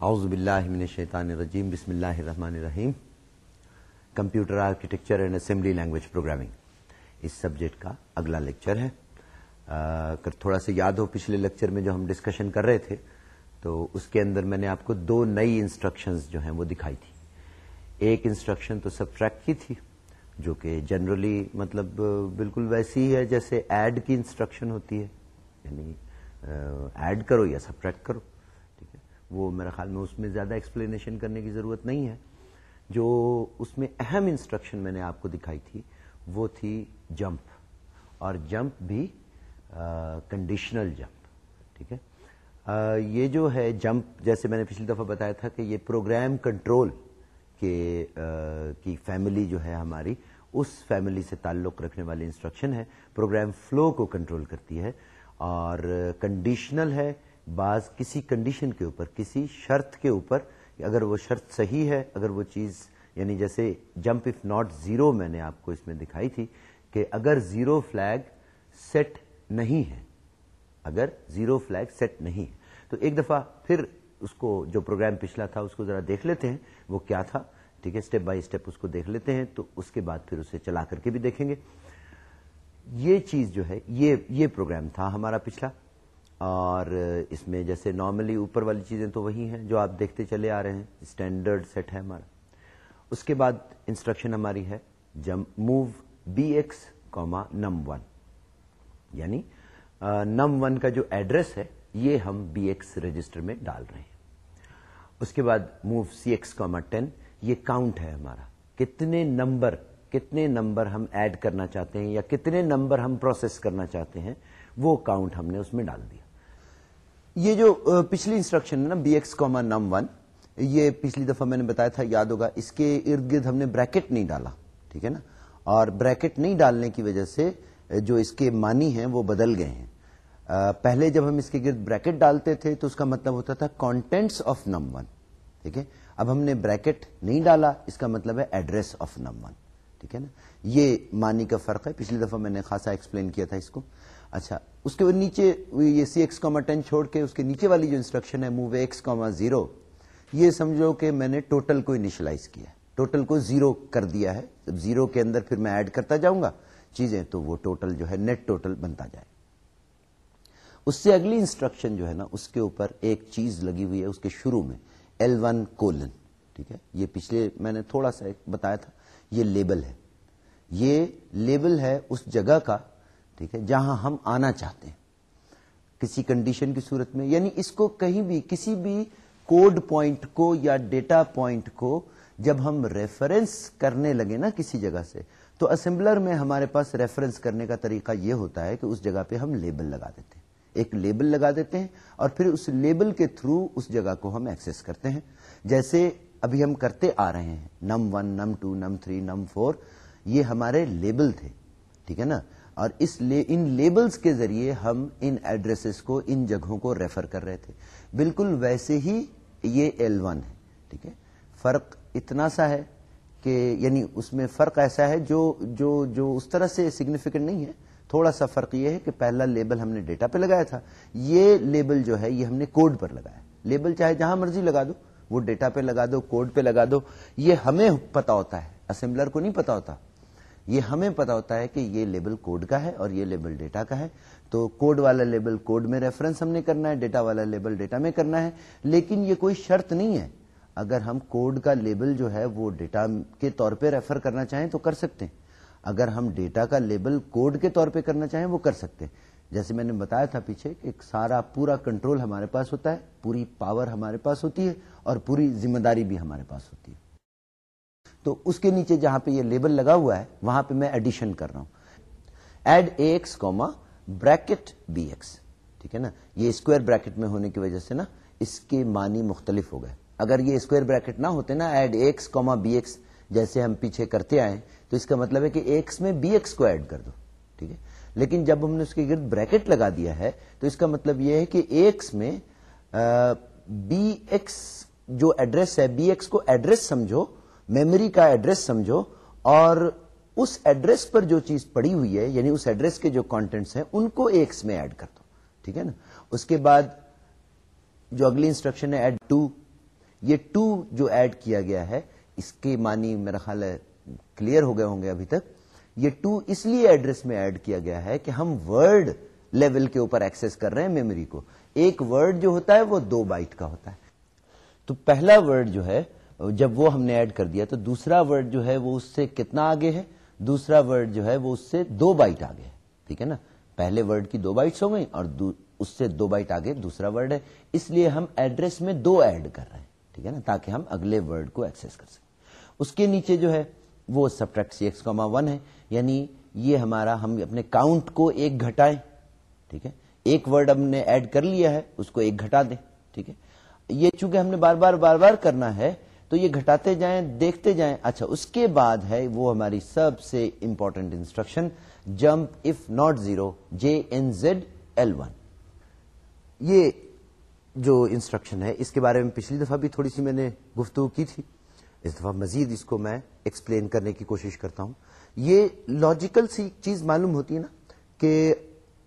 اعوذ باللہ من الشیطان الرجیم، بسم اللہ الرحمن الرحیم۔ Computer architecture and assembly language programming. Us subject کا اگلا لیکچر ہے۔ اگر تھوڑا سا یاد ہو، پچھلے لیکچر میں جو ہم ڈسکشن کر رہے تھے، تو اس کے اندر میں نے آپ کو دو نئی انسٹرکشنز جو ہیں وہ دکھائی تھی۔ ایک انسٹرکشن تو سبٹریکٹ کی تھی، جو کہ جنرلی مطلب بالکل ویسی ہی ہے جیسے ایڈ کی انسٹرکشن ہوتی ہے یعنی ایڈ کرو یا سبٹریکٹ کرو۔ وہ میرے خیال میں اس میں زیادہ ایکسپلینیشن کرنے کی ضرورت نہیں ہے۔ جو اس میں اہم انسٹرکشن میں نے آپ کو دکھائی تھی، وہ تھی جمپ۔ اور جمپ بھی کنڈیشنل جمپ۔ ٹھیک ہے؟ یہ جو ہے جمپ، جیسے میں نے پچھلی دفعہ بتایا تھا کہ یہ پروگرام کنٹرول کے کی فیملی جو ہے ہماری، اس فیملی سے تعلق رکھنے والی انسٹرکشن ہے۔ پروگرام فلو کو کنٹرول کرتی ہے۔ اور کنڈیشنل ہے بعض کسی کنڈیشن کے اوپر، کسی شرط کے اوپر اگر وہ شرط صحیح ہے، اگر وہ چیز یعنی جیسے جمپ اف ناٹ زیرو میں نے آپ کو اس میں دکھائی تھی کہ اگر زیرو فلیگ سیٹ نہیں ہے، اگر زیرو فلیگ سیٹ نہیں ہے، تو ایک دفعہ پھر اس کو جو پروگرام پچھلا تھا، اس کو ذرا دیکھ لیتے ہیں، وہ کیا تھا؟ ٹھیک ہے اسٹیپ بائی اسٹیپ اس کو دیکھ لیتے ہیں، تو اس کے بعد پھر اسے چلا کر کے بھی دیکھیں گے۔ یہ چیز جو ہے، یہ یہ پروگرام تھا ہمارا پچھلا۔ اور اس میں جیسے نارملی اوپر والی چیزیں تو وہی ہیں جو آپ دیکھتے چلے آ رہے ہیں اسٹینڈرڈ سیٹ ہے ہمارا۔ اس کے بعد انسٹرکشن ہماری ہے، جم move B X comma num one یعنی نم ون کا جو ایڈریس ہے، یہ ہم بی ایکس رجسٹر میں ڈال رہے ہیں۔ اس کے بعد move C X comma ten یہ کاؤنٹ ہے ہمارا۔ کتنے نمبر کتنے نمبر ہم ایڈ کرنا چاہتے ہیں یا کتنے نمبر ہم پروسیس کرنا چاہتے ہیں، وہ کاؤنٹ ہم نے اس میں ڈال دیا۔ یہ جو پچھلی انسٹرکشن ہے نا be X comma num one یہ پچھلی دفعہ میں نے بتایا تھا، یاد ہوگا، اس کے ارد گرد ہم نے بریکٹ نہیں ڈالا، ٹھیک ہے نا؟ اور بریکٹ نہیں ڈالنے کی وجہ سے جو اس کے مانی ہیں، وہ بدل گئے ہیں۔ پہلے جب ہم اس کے گرد بریکٹ ڈالتے تھے، تو اس کا مطلب ہوتا تھا کانٹینٹس آف نم ون ٹھیک ہے؟ اب ہم نے بریکٹ نہیں ڈالا، اس کا مطلب ہے ایڈریس آف نم ون ٹھیک ہے نا؟ یہ مانی کا فرق ہے۔ پچھلی دفعہ میں نے خاصا ایکسپلین کیا تھا اس کو۔ اچھا اس کے نیچے یہ سی ایکس کاما ٹین چھوڑ کے اس کے نیچے والی جو انسٹرکشن ہے موو ایکس کاما زیرو یہ سمجھو کہ میں نے ٹوٹل کو انیشلائز کیا ٹوٹل کو زیرو کر دیا ہے۔ جب زیرو کے اندر پھر میں ایڈ کرتا جاؤں گا چیزیں، تو وہ ٹوٹل جو ہے نیٹ ٹوٹل بنتا جائے۔ اس سے اگلی انسٹرکشن جو ہے نا، اس کے اوپر ایک چیز لگی ہوئی ہے، اس کے شروع میں ایل ون کولن ٹھیک ہے؟ یہ پچھلے میں نے تھوڑا سا بتایا تھا، یہ لیبل ہے۔ یہ لیبل ہے اس جگہ کا ٹھیک ہے، جہاں ہم آنا چاہتے ہیں۔ کسی کنڈیشن کی صورت میں یعنی اس کو کہیں بھی، کسی بھی کوڈ پوائنٹ کو یا ڈیٹا پوائنٹ کو جب ہم ریفرنس کرنے لگے نا کسی جگہ سے، تو اسمبلر میں ہمارے پاس ریفرنس کرنے کا طریقہ یہ ہوتا ہے کہ اس جگہ پہ ہم لیبل لگا دیتے ہیں۔ ایک لیبل لگا دیتے ہیں اور پھر اس لیبل کے تھرو اس جگہ کو ہم ایکسس کرتے ہیں۔ جیسے ابھی ہم کرتے آ رہے ہیں نم ون نم ٹو نم تھری نم فور یہ ہمارے لیبل تھے۔ ٹھیک ہے نا؟ اور اس لے ان لیبلز کے ذریعے ہم ان ایڈریسز کو، ان جگہوں کو ریفر کر رہے تھے۔ بالکل ویسے ہی یہ ایل ون ہے، ٹھیک ہے؟ فرق اتنا سا ہے کہ یعنی اس میں فرق ایسا ہے جو جو جو اس طرح سے سگنیفیکنٹ نہیں ہے۔ تھوڑا سا فرق یہ ہے کہ پہلا لیبل ہم نے ڈیٹا پہ لگایا تھا۔ یہ لیبل جو ہے، یہ ہم نے کوڈ پر لگایا لیبل چاہے جہاں مرضی لگا دو، وہ ڈیٹا پہ لگا دو، کوڈ پہ لگا دو۔ یہ ہمیں پتا ہوتا ہے، اسمبلر کو نہیں پتا ہوتا۔ یہ ہمیں پتا ہوتا ہے کہ یہ لیبل کوڈ کا ہے اور یہ لیبل ڈیٹا کا ہے۔ تو کوڈ والا لیبل کوڈ میں ریفرنس ہم نے کرنا ہے، ڈیٹا والا لیبل ڈیٹا میں کرنا ہے۔ لیکن یہ کوئی شرط نہیں ہے۔ اگر ہم کوڈ کا لیبل جو ہے وہ ڈیٹا کے طور پہ ریفر کرنا چاہیں تو کر سکتے ہیں۔ اگر ہم ڈیٹا کا لیبل کوڈ کے طور پہ کرنا چاہیں وہ کر سکتے ہیں۔ جیسے میں نے بتایا تھا پیچھے کہ سارا پورا کنٹرول ہمارے پاس ہوتا ہے، پوری پاور ہمارے پاس ہوتی ہے اور پوری ذمہ داری بھی ہمارے پاس ہوتی ہے۔ تو اس کے نیچے جہاں پہ یہ لیبل لگا ہوا ہے، وہاں پہ میں ایڈیشن کر رہا ہوں۔ Add A X comma bracket B X ٹھیک ہے نا؟ یہ اسکوائر بریکٹ میں ہونے کی وجہ سے نا اس کے معنی مختلف ہو گئے۔ اگر یہ اسکوائر بریکٹ نہ ہوتے نا add X comma B X جیسے ہم پیچھے کرتے آئے، تو اس کا مطلب ہے کہ ایکس میں بی ایکس کو ایڈ کر دو۔ ٹھیک ہے؟ لیکن جب ہم نے اس کے گرد بریکٹ لگا دیا ہے، تو اس کا مطلب یہ ہے کہ ایکس میں بی ایکس جو ایڈریس ہے بی ایکس کو ایڈریس سمجھو میموری کا ایڈریس سمجھو اور اس ایڈریس پر جو چیز پڑی ہوئی ہے یعنی اس ایڈریس کے جو کانٹینٹس ہیں، ان کو ایکس میں ایڈ کر دو، ٹھیک ہے نا؟ اس کے بعد جو اگلی انسٹرکشن ہے ایڈ ٹو یہ ٹو جو ایڈ کیا گیا ہے، اس کے معنی میرا خیال ہے کلیئر ہو گئے ہوں گے ابھی تک. یہ ٹو اس لیے ایڈریس میں ایڈ کیا گیا ہے کہ ہم ورڈ لیول کے اوپر ایکسس کر رہے ہیں میموری کو۔ ایک ورڈ جو ہوتا ہے، وہ دو بائٹ کا ہوتا ہے۔ تو پہلا ورڈ جو ہے جب وہ ہم نے ایڈ کر دیا تو دوسرا ورڈ جو ہے وہ اس سے کتنا آگے ہے؟ دوسرا ورڈ جو ہے وہ اس سے دو بائٹ آگے ہے، ٹھیک ہے نا؟ پہلے ورڈ کی دو بائٹس ہو گئی اور اس سے دو بائٹ آگے دوسرا ورڈ ہے، اس لیے ہم ایڈریس میں دو ایڈ کر رہے ہیں، ٹھیک ہے نا؟ تاکہ ہم اگلے ورڈ کو ایکسس کر سکیں۔ اس کے نیچے جو ہے وہ subtract C X comma one ہے یعنی یہ ہمارا ہم اپنے کاؤنٹ کو ایک گھٹائیں، ٹھیک ہے؟ ایک ورڈ ہم نے ایڈ کر لیا ہے، اس کو ایک گھٹا دیں، ٹھیک ہے؟ یہ چونکہ ہم نے بار بار بار بار کرنا ہے تو یہ گھٹاتے جائیں، دیکھتے جائیں۔ اچھا اس کے بعد ہے وہ ہماری سب سے important instruction jump if not zero J N Z L one یہ جو انسٹرکشن ہے، اس کے بارے میں پچھلی دفعہ بھی تھوڑی سی میں نے گفتگو کی تھی۔ اس دفعہ مزید اس کو میں ایکسپلین کرنے کی کوشش کرتا ہوں۔ یہ لاجیکل سی چیز معلوم ہوتی ہے نا کہ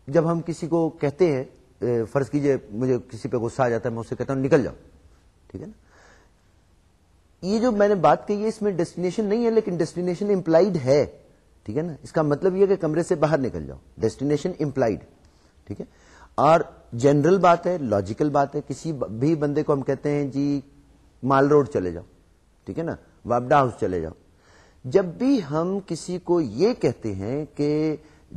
جب ہم کسی کو کہتے ہیں فرض کیجیے مجھے کسی پہ غصہ آ جاتا ہے، میں اسے کہتا ہوں، نکل جاؤ۔ ٹھیک ہے نا؟ یہ جو میں نے بات کہی ہے، اس میں ڈیسٹینیشن نہیں ہے، لیکن ڈیسٹینیشن امپلائڈ ہے۔ ٹھیک ہے نا؟ اس کا مطلب یہ کہ کمرے سے باہر نکل جاؤ۔ ڈیسٹینیشن امپلائڈ ٹھیک ہے؟ اور جنرل بات ہے لاجیکل بات ہے۔ کسی بھی بندے کو ہم کہتے ہیں جی مال روڈ چلے جاؤ۔ ٹھیک ہے نا؟ وابڈا ہاؤس چلے جاؤ۔ جب بھی ہم کسی کو یہ کہتے ہیں کہ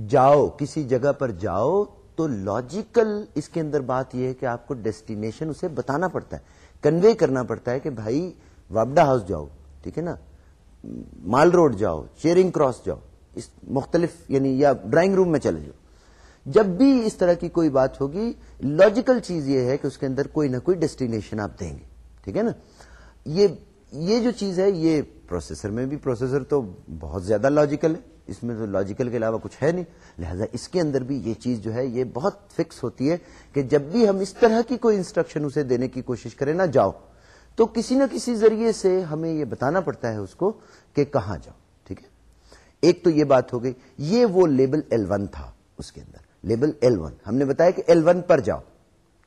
جاؤ، کسی جگہ پر جاؤ، تو لاجیکل اس کے اندر بات یہ ہے کہ آپ کو ڈیسٹینیشن اسے بتانا پڑتا ہے کنوے کرنا پڑتا ہے کہ بھائی وابڈا ہاؤس جاؤ، ٹھیک ہے نا؟ مال روڈ جاؤ چیئرنگ کراس جاؤ، اس مختلف یعنی یا ڈرائنگ روم میں چلے جاؤ۔ جب بھی اس طرح کی کوئی بات ہوگی لاجیکل چیز یہ ہے کہ اس کے اندر کوئی نہ کوئی ڈیسٹینیشن آپ دیں گے، ٹھیک ہے نا؟ یہ یہ جو چیز ہے، یہ پروسیسر میں بھی پروسیسر تو بہت زیادہ لاجیکل ہے، اس میں تو لاجیکل کے علاوہ کچھ ہے نہیں۔ لہذا اس کے اندر بھی یہ چیز جو ہے، یہ بہت فکس ہوتی ہے کہ جب بھی ہم اس طرح کی کوئی انسٹرکشن اسے دینے کی کوشش کریں، نہ جاؤ۔ تو کسی نہ کسی ذریعے سے ہمیں یہ بتانا پڑتا ہے اس کو کہ کہاں جاؤ، ٹھیک ہے؟ ایک تو یہ بات ہو گئی، یہ وہ لیبل ایل ون تھا اس کے اندر، لیبل ایل ون ہم نے بتایا کہ ایل ون پر جاؤ،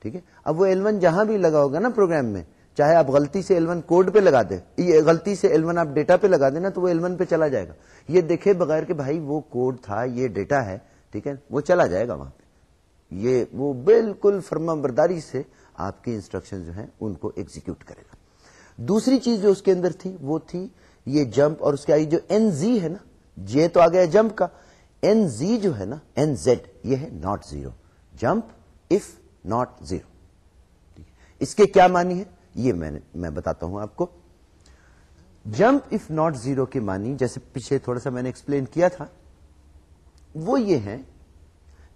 ٹھیک ہے؟ اب وہ ایل ون جہاں بھی لگا ہوگا نا پروگرام میں، چاہے آپ غلطی سے ایل ون کوڈ پہ لگا دیں، یہ غلطی سے ایل ون آپ ڈیٹا پہ لگا دیں نا تو وہ ایل ون پہ چلا جائے گا۔ یہ دیکھے بغیر کہ بھائی وہ کوڈ تھا، یہ ڈیٹا ہے، ٹھیک ہے؟ وہ چلا جائے گا وہاں پہ۔ یہ وہ بالکل فرما برداری سے آپ کی انسٹرکشن جو ہیں ان کو ایگزیکیوٹ کرے گا۔ دوسری چیز جو اس کے اندر تھی وہ تھی یہ جمپ اور اس کے آئی جو این زی ہے نا جے تو آ گیا جمپ کا این زی جو ہے نا این زیڈ یہ ہے not zero jump if not zero اس کے کیا معنی ہے؟ یہ میں میں بتاتا ہوں آپ کو۔ جمپ اف ناٹ زیرو کے معنی، جیسے پیچھے تھوڑا سا میں نے ایکسپلین کیا تھا، وہ یہ ہے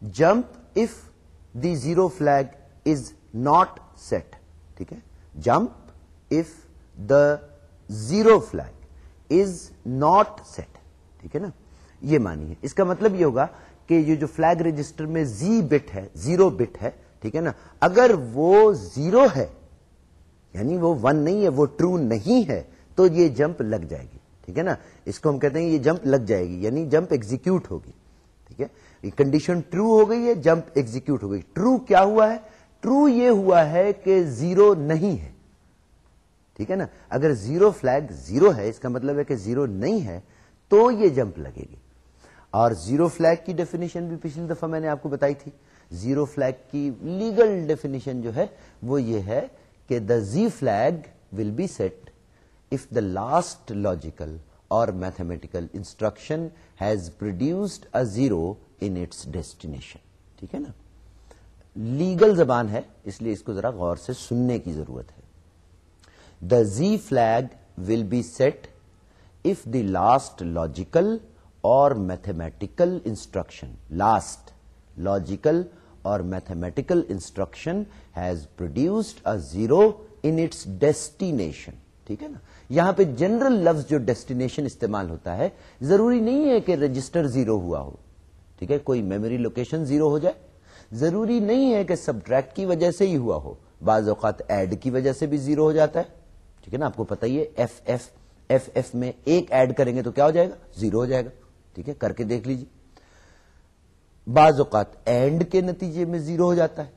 jump if the zero flag is not set ٹھیک ہے؟ Jump if the zero flag is not set ٹھیک ہے نا؟ یہ مانی ہے اس کا مطلب یہ ہوگا کہ یہ جو فلگ رجسٹر میں زی بٹ ہے زیرو بٹ ہے، ٹھیک ہے نا؟ اگر وہ زیرو ہے یعنی وہ ون نہیں ہے، وہ ٹرو نہیں ہے، تو یہ جمپ لگ جائے گی۔ ٹھیک ہے نا؟ اس کو ہم کہتے ہیں یہ جمپ لگ جائے گی یعنی جمپ ایگزیکیوٹ ہوگی۔ ٹھیک ہے؟ کنڈیشن ٹرو ہو گئی ہے جمپ ایگزیکیوٹ ہو گئی۔ ٹرو کیا ہوا ہے؟ ٹرو یہ ہوا ہے کہ زیرو نہیں ہے۔ ٹھیک ہے نا؟ اگر زیرو فلگ زیرو ہے، اس کا مطلب ہے کہ زیرو نہیں ہے، تو یہ جمپ لگے گی۔ اور زیرو فلگ کی ڈیفینیشن بھی پچھلی دفعہ میں نے آپ کو بتائی تھی۔ زیرو فلگ کی لیگل ڈیفینیشن جو ہے، وہ یہ ہے کہ the Z flag will be set if the last logical or mathematical instruction has produced a zero in its destination ٹھیک ہے نا؟ لیگل زبان ہے، اس لیے اس کو ذرا غور سے سننے کی ضرورت ہے۔ The Z flag will be set if the last logical or mathematical instruction last logical or mathematical instruction has produced a zero in its destination ٹھیک ہے نا؟ یہاں پہ جنرل لفظ جو ڈیسٹینیشن استعمال ہوتا ہے، ضروری نہیں ہے کہ رجسٹر زیرو ہوا ہو۔ ٹھیک ہے؟ کوئی میموری لوکیشن زیرو ہو جائے۔ ضروری نہیں ہے کہ سبٹریکٹ کی وجہ سے ہی ہوا ہو۔ بعض اوقات ایڈ کی وجہ سے بھی زیرو ہو جاتا ہے۔ ٹھیک ہے نا؟ آپ کو پتا ہی ہے ایف ایف ایف ایف میں ایک ایڈ کریں گے تو کیا ہو جائے گا؟ زیرو ہو جائے گا۔ ٹھیک ہے؟ کر کے دیکھ لیجیے بعض اوقات اینڈ کے نتیجے میں زیرو ہو جاتا ہے۔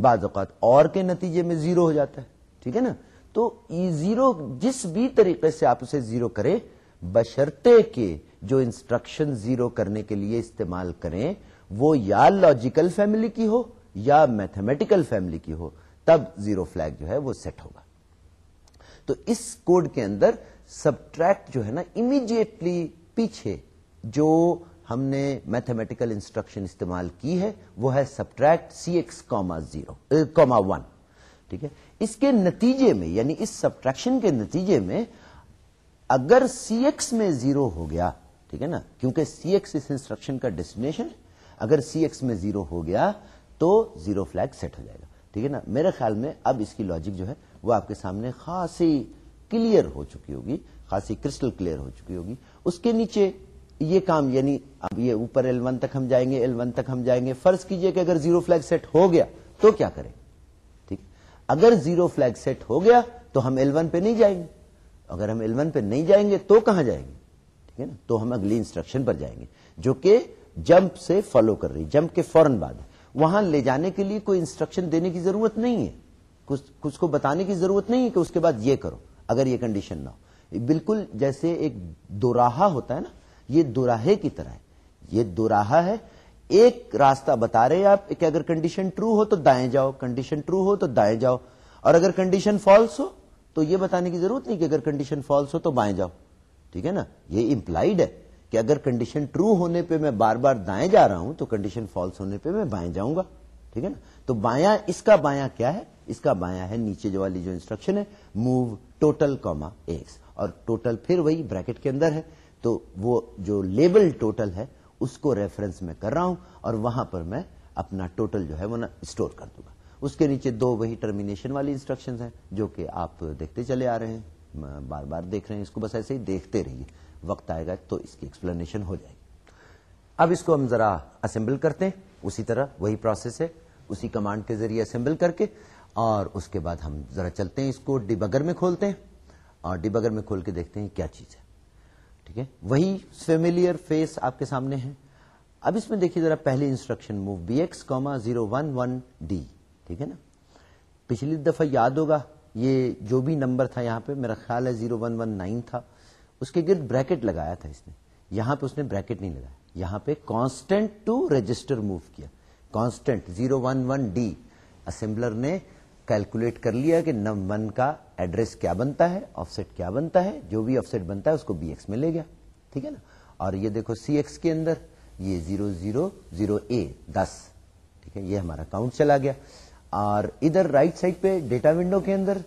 بعض اوقات اور کے نتیجے میں زیرو ہو جاتا ہے۔ ٹھیک ہے نا؟ تو زیرو جس بھی طریقے سے آپ اسے زیرو کریں بشرتے کے جو انسٹرکشن زیرو کرنے کے لیے استعمال کریں، وہ یا لاجیکل فیملی کی ہو یا میتھمیٹیکل فیملی کی ہو، تب زیرو فلیگ جو ہے وہ سیٹ ہوگا۔ تو اس کوڈ کے اندر سبٹریکٹ جو ہے نا امیڈیٹلی پیچھے جو ہم نے میتھمیٹیکل انسٹرکشن استعمال کی ہے، وہ ہے subtract C X comma zero comma one, ٹھیک ہے؟ اس کے نتیجے میں یعنی اس سبٹریکشن کے نتیجے میں اگر سی ایکس میں زیرو ہو گیا، ٹھیک ہے نا؟ کیونکہ سی ایکس اس انسٹرکشن کا ڈیسٹینیشن اگر سی ایکس میں زیرو ہو گیا تو زیرو فلیگ سیٹ ہو جائے گا، ٹھیک ہے نا؟ میرے خیال میں اب اس کی لاجک جو ہے وہ آپ کے سامنے خاصی کلیئر ہو چکی ہوگی، خاصی کرسٹل کلیئر ہو چکی ہوگی۔ اس کے نیچے یہ کام یعنی اب یہ اوپر ایل ون تک ہم جائیں گے ایل ون تک ہم جائیں گے۔ فرض کیجیے کہ اگر زیرو فلیگ سیٹ ہو گیا تو کیا کریں؟ ٹھیک۔ اگر زیرو فلیگ سیٹ ہو گیا تو ہم ایل ون پہ نہیں جائیں گے۔ اگر ہم ایل ون پہ نہیں جائیں گے تو کہاں جائیں گے؟ ٹھیک ہے نا؟ تو ہم اگلی انسٹرکشن پر جائیں گے، جو کہ جمپ سے فالو کر رہی جمپ کے فوراً بعد۔ وہاں لے جانے کے لیے کوئی انسٹرکشن دینے کی ضرورت نہیں ہے۔ کچھ کو بتانے کی ضرورت نہیں ہے کہ اس کے بعد یہ کرو، اگر یہ کنڈیشن نہ ہو۔ بالکل جیسے ایک دوراہا ہوتا ہے نا، یہ دوراہے کی طرح ہے۔ یہ دوراہا ہے۔ ایک راستہ بتا رہے آپ کہ اگر کنڈیشن ٹرو ہو تو دائیں جاؤ کنڈیشن ٹرو ہو تو دائیں جاؤ۔ اور اگر کنڈیشن فالس ہو تو یہ بتانے کی ضرورت نہیں کہ اگر کنڈیشن فالس ہو تو بائیں جاؤ۔ ٹھیک ہے نا؟ یہ امپلائڈ ہے کہ اگر کنڈیشن ٹرو ہونے پہ میں بار بار دائیں جا رہا ہوں تو کنڈیشن فالس ہونے پہ میں بائیں جاؤں گا۔ ٹھیک ہے نا؟ تو بایاں، اس کا بایاں کیا ہے؟ اس کا بایاں ہے، نیچے جو والی جو انسٹرکشن ہے موو ٹوٹل کوما ایکس اور ٹوٹل پھر وہی بریکٹ کے اندر ہے، تو وہ جو لیبل ٹوٹل ہے، اس کو ریفرنس میں کر رہا ہوں اور وہاں پر میں اپنا ٹوٹل جو ہے وہ اسٹور کر دوں گا۔ اس کے نیچے دو وہی ٹرمینیشن والی انسٹرکشن ہیں، جو کہ آپ دیکھتے چلے آ رہے ہیں۔ بار بار دیکھ رہے ہیں، اس کو بس ایسے ہی دیکھتے رہیے۔ وقت آئے گا تو اس کی ایکسپلینیشن ہو جائے گی۔ اب اس کو ہم ذرا اسمبل کرتے ہیں۔ اسی طرح وہی پروسیس ہے، اسی کمانڈ کے ذریعے اسمبل کر کے اور اس کے بعد ہم ذرا چلتے ہیں اس کو ڈیبگر میں کھولتے ہیں اور ڈیبگر میں کھول کے دیکھتے ہیں کیا چیز ہے۔ ٹھیک ہے؟ وہی فیملیئر فیس آپ کے سامنے ہے۔ اب اس میں دیکھیے ذرا پہلی instruction move B X comma zero one one D ٹھیک ہے نا؟ پچھلی دفعہ یاد ہوگا، یہ جو بھی نمبر تھا یہاں پہ، میرا خیال ہے زیرو ون ون نائن تھا۔ اس کے گرد بریکٹ لگایا تھا اس نے۔ یہاں پہ اس نے بریکٹ نہیں لگایا۔ یہاں پہ کانسٹینٹ ٹو رجسٹر موو کیا۔ Constant zero one one D assembler نے کیلکولیٹ کر لیا کہ نم ون کا ایڈریس کیا بنتا ہے آف سیٹ کیا بنتا ہے، جو بھی آف سیٹ بنتا ہے، اس کو بی ایکس میں لے گیا، ٹھیک ہے نا؟ اور یہ دیکھو سی ایکس کے اندر، یہ زیرو زیرو زیرو اے دس، ٹھیک ہے، یہ ہمارا کاؤنٹ چلا گیا۔ اور ادھر رائٹ سائڈ پہ ڈیٹا ونڈو کے اندر،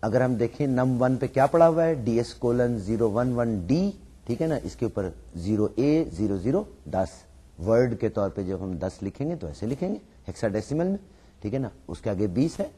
اگر ہم دیکھیں نم ون پہ کیا پڑا ہوا ہے؟ D S colon zero one one D, ٹھیک ہے نا؟ اس کے اوپر زیرو اے، زیرو زیرو دس۔ ورڈ کے طور پہ جب ہم دس لکھیں گے تو ایسے لکھیں گے ہیکسا ڈیسیمل میں۔ ٹھیک ہے نا؟ اس کے آگے بیس ہے۔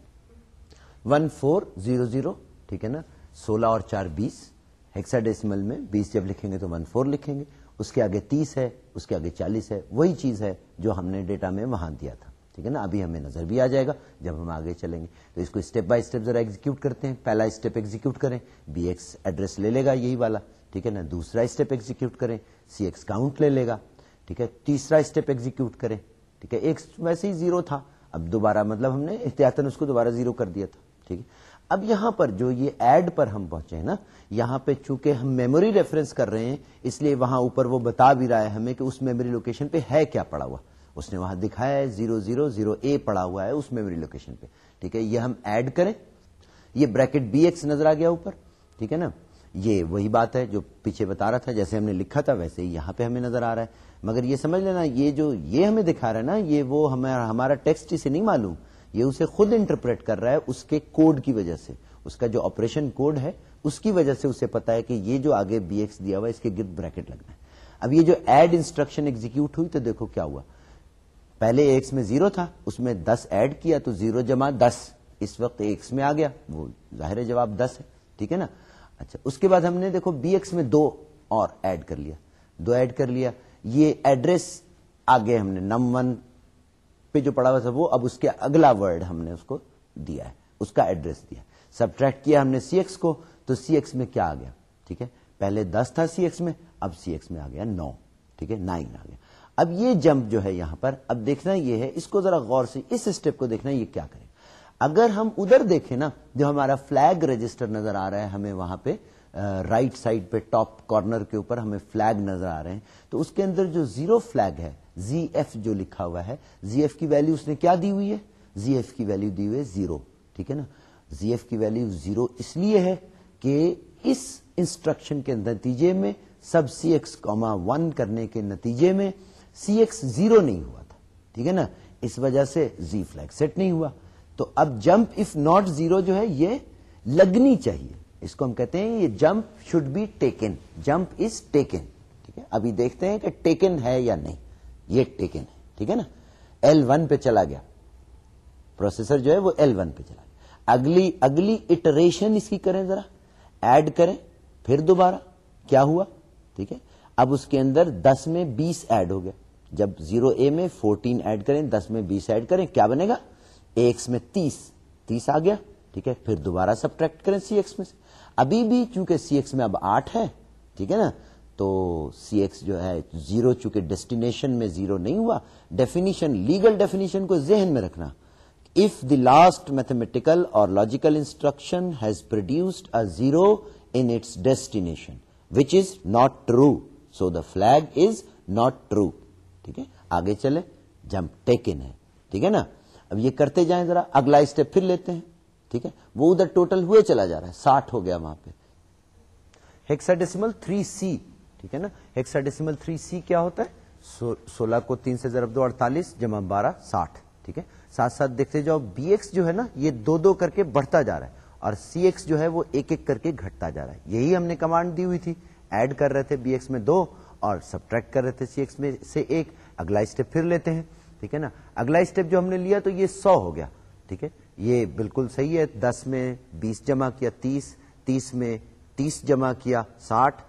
ون فور زیرو زیرو، ٹھیک ہے نا؟ سولہ اور چار بیس۔ ہیکسا ڈیسیمل میں بیس جب لکھیں گے تو ون فور لکھیں گے۔ اس کے آگے تیس ہے، اس کے آگے چالیس ہے۔ وہی چیز ہے جو ہم نے ڈیٹا میں وہاں دیا تھا۔ ٹھیک ہے نا؟ ابھی ہمیں نظر بھی آ جائے گا جب ہم آگے چلیں گے۔ تو اس کو اسٹیپ بائی اسٹیپ ذرا ایگزیکیوٹ کرتے ہیں۔ پہلا اسٹیپ ایگزیکیوٹ کریں۔ بی ایکس ایڈریس لے لے گا یہی والا۔ ٹھیک ہے نا؟ دوسرا اسٹیپ ایگزیکیوٹ کریں۔ سی ایکس کاؤنٹ لے لے گا۔ ٹھیک ہے؟ تیسرا اسٹیپ ایگزیکیوٹ کریں۔ ٹھیک ہے؟ ایک ویسے ہی زیرو تھا۔ اب دوبارہ مطلب ہم نے احتیاط اس کو دوبارہ زیرو کر دیا تھا، ٹھیک ہے؟ اب یہاں پر جو یہ ایڈ پر ہم پہنچے ہیں نا، یہاں پہ چونکہ ہم میموری ریفرنس کر رہے ہیں، اس لیے وہاں اوپر وہ بتا بھی رہا ہے ہمیں کہ اس میموری لوکیشن پہ ہے کیا پڑا ہوا۔ اس نے وہاں دکھایا ہے زیرو زیرو زیرو اے پڑا ہوا ہے اس میموری لوکیشن پہ، ٹھیک ہے؟ یہ ہم ایڈ کریں۔ یہ بریکٹ بی ایکس نظر آ گیا اوپر، ٹھیک ہے نا؟ یہ وہی بات ہے جو پیچھے بتا رہا تھا، جیسے ہم نے لکھا تھا ویسے ہی یہاں پہ ہمیں نظر آ رہا ہے۔ مگر یہ سمجھ لینا، یہ جو یہ ہمیں دکھا رہا ہے نا، یہ وہ ہمارا ٹیکسٹ سے نہیں معلوم، یہ اسے خود انٹرپریٹ کر رہا ہے اس کے کوڈ کی وجہ سے۔ اس کا جو آپریشن کوڈ ہے، اس کی وجہ سے اسے پتا ہے کہ یہ جو آگے بی ایکس دیا ہوا اس کے گرد بریکٹ لگنا ہے۔ اب یہ جو ایڈ انسٹرکشن ایگزیکیوٹ ہوئی تو دیکھو کیا ہوا۔ پہلے ایکس میں زیرو تھا، اس میں دس ایڈ کیا تو زیرو جمع دس۔ اس وقت ایکس میں آ گیا، وہ ظاہر جواب دس ہے، ٹھیک ہے نا؟ اچھا اس کے بعد ہم نے دیکھو بی ایکس میں دو اور ایڈ کر لیا۔ دو ایڈ کر لیا۔ یہ ایڈریس آگے ہم نے نم ون پہ جو پڑا ہوا تھا وہ، اب اس کے اگلا ورڈ ہم نے اس کو دیا ہے، اس کا ایڈریس دیا سبٹریکٹ کیا ہم نے سی ایکس کو، تو سی ایکس میں کیا آ گیا؟ ٹھیک ہے؟ پہلے دس تھا سی ایکس میں، اب سی ایکس میں آ گیا نو۔ ٹھیک ہے؟ نائن آ گیا۔ اب یہ جمپ جو ہے یہاں پر، اب دیکھنا یہ ہے، اس کو ذرا غور سے، اس اسٹیپ کو دیکھنا یہ کیا کرے۔ اگر ہم ادھر دیکھیں نا، جو ہمارا فلیگ رجسٹر نظر آ رہا ہے، ہمیں وہاں پہ رائٹ سائڈ پہ ٹاپ کارنر کے اوپر ہمیں فلیگ نظر آ رہے ہیں۔ تو اس کے اندر جو زیرو فلیگ ہے زی ایف جو لکھا ہوا ہے زی ایف کی ویلو اس نے کیا دی ہوئی ہے؟ زی ایف کی ویلو دی ہوئی ہے زیرو ٹھیک ہے نا؟ زی ایف کی ویلو زیرو اس لیے ہے کہ اس انسٹرکشن کے نتیجے میں، سب سی ایکس کوما ون کرنے کے نتیجے میں سی ایکس زیرو نہیں ہوا تھا، ٹھیک ہے نا؟ اس وجہ سے زی فلیگ سیٹ نہیں ہوا۔ تو اب جمپ اف ناٹ زیرو جو ہے یہ لگنی چاہیے۔ اس کو ہم کہتے ہیں یہ jump should be taken. Jump is taken. ٹھیک ہے؟ ابھی دیکھتے ہیں کہ ٹیکن ہے یا نہیں۔ یہ ٹیکن ہے۔ ٹھیک ہے نا؟ ایل ون پہ چلا گیا۔ پروسیسر جو ہے وہ ایل ون پہ چلا گیا۔ اگلی اگلی اٹریشن اس کی کریں ذرا۔ ایڈ کریں۔ پھر دوبارہ۔ کیا ہوا؟ ٹھیک ہے؟ اب اس کے اندر دس میں بیس ایڈ ہو گیا۔ جب زیرو اے میں فورٹین ایڈ کریں، دس میں بیس ایڈ کریں، کیا بنے گا؟ ایکس میں تیس. تیس آ گیا. ٹھیک ہے. پھر دوبارہ سبٹریکٹ کریں سی ایکس میں سے. ابھی بھی چونکہ سی ایکس میں اب آٹھ ہے. ٹھیک ہے نا. تو سی ایکس جو ہے زیرو چونکہ ڈیسٹینیشن میں زیرو نہیں ہوا. ڈیفینیشن لیگل ڈیفینیشن کو ذہن میں رکھنا. If the last mathematical or logical instruction has produced a zero in its destination which is not true so the flag is not true ٹھیک ہے. آگے چلے جمپ ٹیکن ہے. ٹھیک ہے نا. اب یہ کرتے جائیں ذرا، اگلا اسٹیپ پھر لیتے ہیں، ٹھیک ہے؟ وہ ادھر ٹوٹل ہوئے چلا جا رہا ہے، ساٹھ ہو گیا وہاں پہ۔ ہیکسا ڈیسیمل تھری سی، ٹھیک ہے نا؟ ہیکسا ڈیسیمل تھری سی کیا ہوتا ہے؟ سولہ کو تین سے ضرب دو اڑتالیس، جمع بارہ، ساٹھ، ٹھیک ہے؟ ساتھ ساتھ دیکھتے جاؤ، بی ایکس جو ہے نا، یہ دو دو کر کے بڑھتا جا رہا ہے، اور سی ایکس جو ہے وہ ایک ایک کر کے گھٹتا جا رہا ہے۔ یہی ہم نے کمانڈ دی ہوئی تھی ایڈ کر رہے تھے بی ایکس میں دو، اور سبٹریکٹ کر رہے تھے سی ایکس میں سے ایک۔ اگلا اسٹیپ پھر لیتے ہیں۔ ٹھیک ہے نا؟ اگلا اسٹیپ جو ہم نے لیا تو یہ سو ہو گیا، ٹھیک ہے؟ یہ بالکل صحیح ہے، دس میں بیس جمع کیا تیس تیس میں تیس جمع کیا ساٹھ،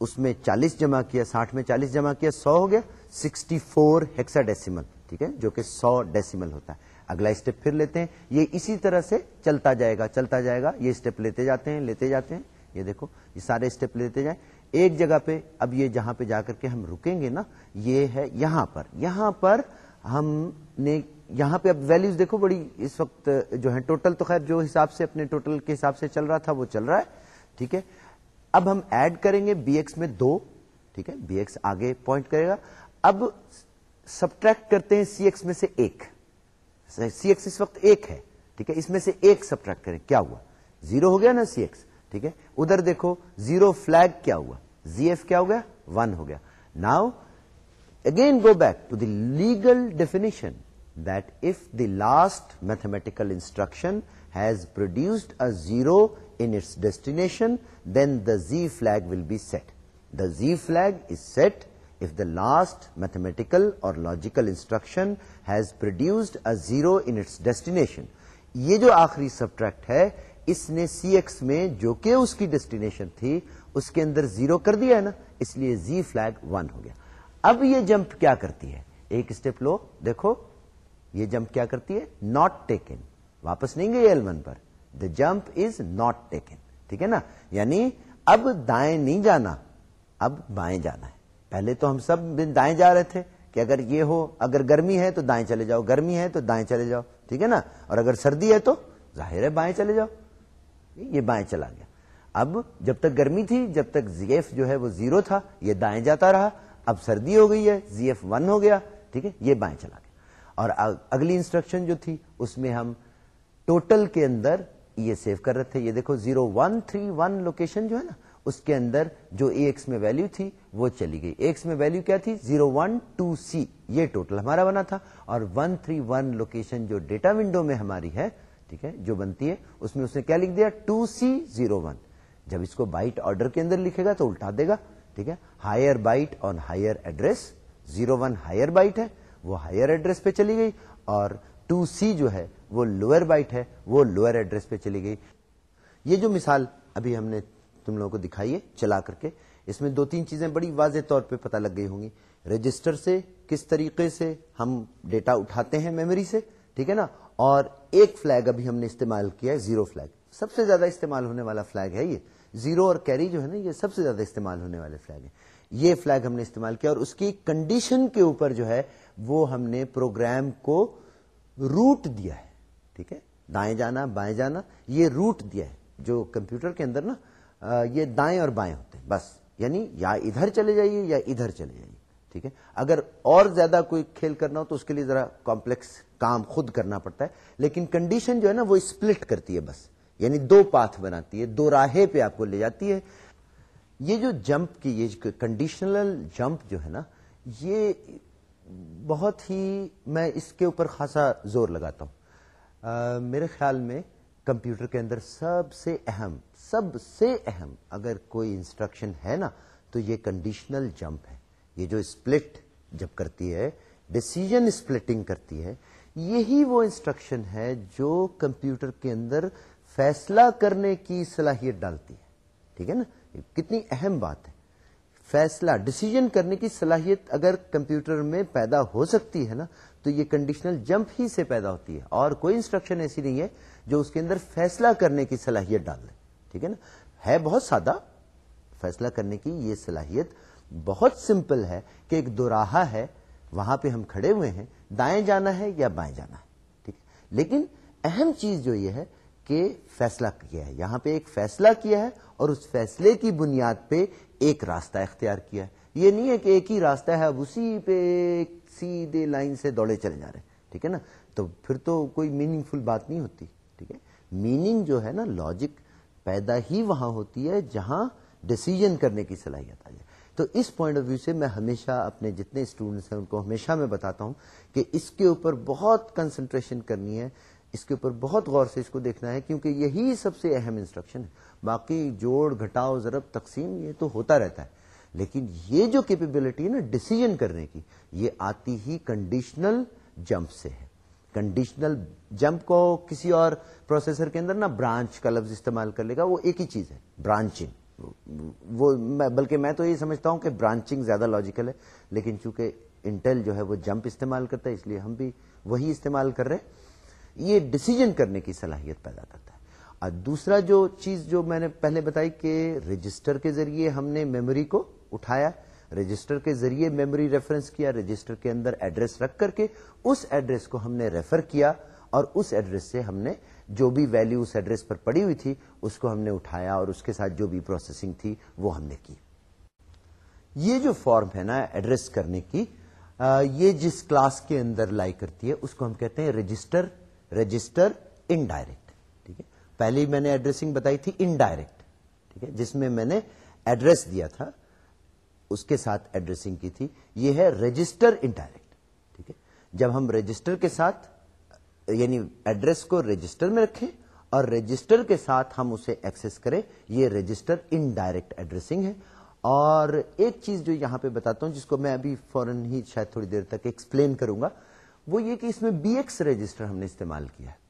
اس میں چالیس جمع کیا ساٹھ میں چالیس جمع کیا سو ہو گیا، سکسٹی فور ہیکسا ڈیسیمل ٹھیک ہے؟ جو کہ سو ڈیسیمل ہوتا ہے۔ اگلا اسٹیپ پھر لیتے ہیں، یہ اسی طرح سے چلتا جائے گا، چلتا جائے گا، یہ اسٹیپ لیتے جاتے ہیں، لیتے جاتے ہیں۔ یہ دیکھو، یہ سارے اسٹیپ لیتے جائیں۔ ایک جگہ پہ اب یہ جہاں پہ جا کر کے ہم رکیں گے نا، یہ ہے یہاں پر۔ یہاں پر ہم نے، یہاں پہ اب ویلوز دیکھو، بڑی اس وقت جو ہے ٹوٹل تو خیر جو حساب سے اپنے ٹوٹل کے حساب سے چل رہا تھا، وہ چل رہا ہے۔ ٹھیک ہے؟ اب ہم ایڈ کریں گے بی ایکس میں دو۔ ٹھیک ہے؟ بی ایکس آگے پوائنٹ کرے گا۔ اب سبٹریکٹ کرتے ہیں سی ایکس میں سے ایک۔ سی ایکس اس وقت ایک ہے۔ ٹھیک ہے؟ اس میں سے ایک سبٹریکٹ کریں۔ کیا ہوا؟ زیرو ہو گیا نا سی ایکس ٹھیک ہے؟ ادھر دیکھو، زیرو فلگ کیا ہوا؟ زی ایف کیا ہو گیا؟ ون ہو گیا۔ Now again go back to the legal definition that if the last mathematical instruction has produced a zero in its destination then the Z flag will be set the Z flag is set if the last mathematical or logical instruction has produced a zero in its destination یہ جو آخری subtract ہے اس نے سی X میں جو کہ اس کی destination تھی، اس کے اندر زیرو کر دیا ہے نا، اس لیے زی فلگ ون ہو گیا۔ اب یہ جمپ کیا کرتی ہے؟ ایک اسٹیپ لو، دیکھو، یہ جمپ کیا کرتی ہے؟ ناٹ ٹیکن واپس نہیں گئی L one per. The jump is not taken ٹھیک ہے نا؟ یعنی اب دائیں نہیں جانا، اب بائیں جانا ہے۔ پہلے تو ہم سب دائیں جا رہے تھے کہ اگر یہ ہو، اگر گرمی ہے تو دائیں چلے جاؤ، گرمی ہے تو دائیں چلے جاؤ۔ ٹھیک ہے نا؟ اور اگر سردی ہے تو ظاہر ہے بائیں چلے جاؤ۔ یہ بائیں چلا گیا۔ اب جب تک گرمی تھی، جب تک زی ایف جو ہے وہ زیرو تھا، یہ دائیں جاتا رہا۔ اب سردی ہو گئی ہے زی ایف ون ہو گیا، ٹھیک ہے، یہ بائیں چلا گیا۔ اور اگلی انسٹرکشن جو تھی، اس میں ہم ٹوٹل کے اندر یہ سیو کر رہے تھے۔ یہ دیکھو، zero one three one location جو ہے نا، اس کے اندر جو اے ایکس میں ویلو تھی، وہ چلی گئی۔ ایکس میں ویلو کیا تھی؟ زیرو ون ٹو سی، یہ ٹوٹل ہمارا بنا تھا۔ اور ون تھری ون لوکیشن جو ڈیٹا ونڈو میں ہماری ہے ٹھیک ہے، جو بنتی ہے، اس میں اس نے کیا لکھ دیا؟ Two C zero one. جب اس کو بائٹ آرڈر کے اندر لکھے گا تو الٹا دے گا، ٹھیک ہے؟ Higher byte on higher address, zero one higher byte ہے، وہ ہائر ایڈریس پہ چلی گئی اور ٹو سی جو ہے، وہ لوئر بائٹ ہے، وہ لوئر ایڈریس پہ چلی گئی۔ یہ جو مثال ابھی ہم نے تم لوگوں کو دکھائی ہے، چلا کر کے، اس میں دو تین چیزیں بڑی واضح طور پہ پتہ لگ گئی ہوں گی۔ رجسٹر سے، کس طریقے سے ہم ڈیٹا اٹھاتے ہیں میموری سے، ٹھیک ہے نا؟ اور ایک فلیگ ابھی ہم نے استعمال کیا ہے زیرو فلیگ سب سے زیادہ استعمال ہونے والا فلیگ ہے یہ. زیرو اور کیری جو ہے نا، یہ سب سے زیادہ استعمال ہونے والے فلیگ ہیں. یہ فلیگ ہم نے استعمال کیا اور اس کی کنڈیشن کے اوپر جو ہے، وہ ہم نے پروگرام کو روٹ دیا ہے. ٹھیک ہے؟ دائیں جانا، بائیں جانا، یہ روٹ دیا ہے. جو کمپیوٹر کے اندر نا یہ دائیں اور بائیں ہوتے ہیں. بس. یعنی یا ادھر چلے جائیے یا ادھر چلے جائیے. ٹھیک ہے۔ اگر اور زیادہ کوئی کھیل کرنا ہو تو اس کے لیے ذرا کمپلیکس کام خود کرنا پڑتا ہے۔ لیکن کنڈیشن جو ہے نا وہ اسپلٹ کرتی ہے بس۔ یعنی دو پاتھ بناتی ہے، دو راہے پہ آپ کو لے جاتی ہے۔ یہ جو جمپ کی، یہ کنڈیشنل جمپ جو ہے نا، یہ بہت ہی میں اس کے اوپر خاصا زور لگاتا ہوں۔ میرے خیال میں کمپیوٹر کے اندر سب سے اہم، سب سے اہم اگر کوئی انسٹرکشن ہے نا، تو یہ کنڈیشنل جمپ ہے۔ یہ جو اسپلٹ جب کرتی ہے ڈسیزن اسپلٹنگ کرتی ہے، یہی وہ انسٹرکشن ہے جو کمپیوٹر کے اندر فیصلہ کرنے کی صلاحیت ڈالتی ہے۔ ٹھیک ہے نا؟ کتنی اہم بات ہے۔ فیصلہ ڈسیزن کرنے کی صلاحیت اگر کمپیوٹر میں پیدا ہو سکتی ہے نا، تو یہ کنڈیشنل جمپ ہی سے پیدا ہوتی ہے۔ اور کوئی انسٹرکشن ایسی نہیں ہے جو اس کے اندر فیصلہ کرنے کی صلاحیت ڈال دے۔ ٹھیک ہے نا؟ ہے بہت سادہ فیصلہ کرنے کی یہ صلاحیت۔ بہت سمپل ہے کہ ایک دوراہا ہے، وہاں پہ ہم کھڑے ہوئے ہیں، دائیں جانا ہے یا بائیں جانا ہے، ٹھیک ہے؟ لیکن اہم چیز جو یہ ہے کہ فیصلہ کیا ہے۔ یہاں پہ ایک فیصلہ کیا ہے اور اس فیصلے کی بنیاد پہ ایک راستہ اختیار کیا ہے۔ یہ نہیں ہے کہ ایک ہی راستہ ہے، اب اسی پہ سیدھے لائن سے دوڑے چلے جا رہے ہیں، ٹھیک ہے نا؟ تو پھر تو کوئی میننگ فل بات نہیں ہوتی، ٹھیک ہے؟ میننگ جو ہے نا لاجک پیدا ہی وہاں ہوتی ہے جہاں ڈسیزن کرنے کی صلاحیت آ جائے۔ تو اس پوائنٹ آف ویو سے میں ہمیشہ اپنے جتنے اسٹوڈنٹس ہیں ان کو ہمیشہ میں بتاتا ہوں کہ اس کے اوپر بہت کنسنٹریشن کرنی ہے، اس کے اوپر بہت غور سے اس کو دیکھنا ہے، کیونکہ یہی سب سے اہم انسٹرکشن ہے۔ باقی جوڑ، گھٹاؤ، ضرب، تقسیم یہ تو ہوتا رہتا ہے۔ لیکن یہ جو کیپیبلٹی ہے نا ڈسیزن کرنے کی، یہ آتی ہی کنڈیشنل جمپ سے ہے۔ کنڈیشنل جمپ کو کسی اور پروسیسر کے اندر نا برانچ کا لفظ استعمال کر لے گا، وہ ایک ہی چیز ہے برانچنگ وہ بلکہ میں تو یہ سمجھتا ہوں کہ برانچنگ زیادہ لاجیکل ہے، لیکن چونکہ انٹل جو ہے وہ جمپ استعمال کرتا ہے، اس لیے ہم بھی وہی استعمال کر رہے ہیں۔ یہ ڈسیزن کرنے کی صلاحیت پیدا کرتا ہے۔ اور دوسرا جو چیز جو میں نے پہلے بتائی کہ رجسٹر کے ذریعے ہم نے میموری کو اٹھایا رجسٹر کے ذریعے میموری ریفرنس کیا رجسٹر کے اندر ایڈریس رکھ کر کے اس ایڈریس کو ہم نے ریفر کیا اور اس ایڈریس سے ہم نے جو بھی ویلو اس ایڈریس پر پڑی ہوئی تھی، اس کو ہم نے اٹھایا اور اس کے ساتھ جو بھی پروسیسنگ تھی، وہ ہم نے کی۔ یہ جو فارم ہے نا ایڈریس کرنے کی یہ جس کلاس کے اندر لائی کرتی ہے، اس کو ہم کہتے ہیں رجسٹر رجسٹر ان ڈائریکٹ ٹھیک ہے؟ پہلی میں نے ایڈریسنگ بتائی تھی ان ڈائریکٹ ٹھیک ہے؟ جس میں میں نے ایڈریس دیا تھا، اس کے ساتھ ایڈریسنگ کی تھی۔ یہ ہے رجسٹر انڈائریکٹ ٹھیک ہے؟ جب ہم رجسٹر کے ساتھ یعنی ایڈریس کو رجسٹر میں رکھیں اور رجسٹر کے ساتھ ہم اسے ایکسس کریں، یہ رجسٹر ان ڈائریکٹ ایڈریسنگ ہے۔ اور ایک چیز جو یہاں پہ بتاتا ہوں، جس کو میں ابھی فوراً ہی شاید تھوڑی دیر تک ایکسپلین کروں گا، وہ یہ کہ اس میں بی ایکس رجسٹر ہم نے استعمال کیا ہے۔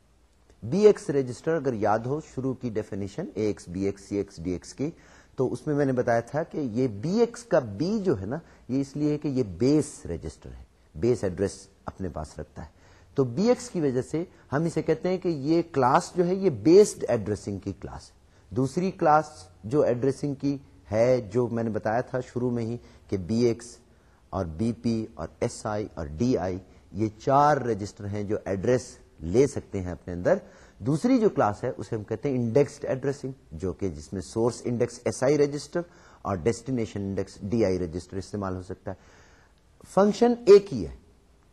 بی ایکس رجسٹر اگر یاد ہو شروع کی definition A X B X C X D X کی، تو اس میں میں نے بتایا تھا کہ یہ بی ایکس کا بی جو ہے نا، یہ اس لیے کہ یہ بیس رجسٹر ہے۔ بیس ایڈریس اپنے پاس رکھتا ہے۔ تو بی ایکس کی وجہ سے ہم اسے کہتے ہیں کہ یہ کلاس جو ہے یہ بیسڈ ایڈریسنگ کی کلاس ہے۔ دوسری کلاس جو ایڈریسنگ کی ہے، جو میں نے بتایا تھا شروع میں ہی کہ بی ایکس اور بی پی اور ایس آئی اور ڈی آئی یہ چار رجسٹر ہیں جو ایڈریس لے سکتے ہیں اپنے اندر۔ دوسری جو کلاس ہے، اسے ہم کہتے ہیں انڈیکسڈ ایڈریسنگ جو کہ جس میں source index S I register اور destination index D I register استعمال ہو سکتا ہے۔ فنکشن ایک ہی ہے۔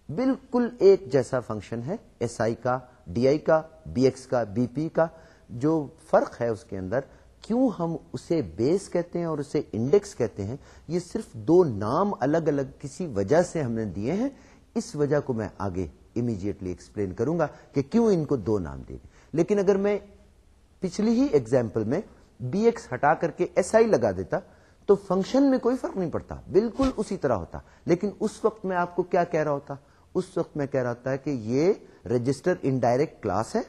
بالکل ایک جیسا فنکشن ہے ایس آئی کا ڈی آئی کا بی ایکس کا بی پی کا، جو فرق ہے اس کے اندر، کیوں ہم اسے بیس کہتے ہیں اور اسے انڈیکس کہتے ہیں؟ یہ صرف دو نام الگ الگ کسی وجہ سے ہم نے دیے ہیں۔ اس وجہ کو میں آگے امیجیٹلی ایکسپلین کروں گا کہ کیوں ان کو دو نام دے لیکن اگر میں پچھلی ہی ایگزامپل میں بی ایکس ہٹا کر کے ایس آئی لگا دیتا، تو فنکشن میں کوئی فرق نہیں پڑتا۔ بالکل اسی طرح ہوتا۔ لیکن اس وقت میں آپ کو کیا کہہ رہا ہوتا؟ اس وقت میں کہہ رہا ہوتا ہے کہ یہ رجسٹر انڈائریکٹ کلاس ہے،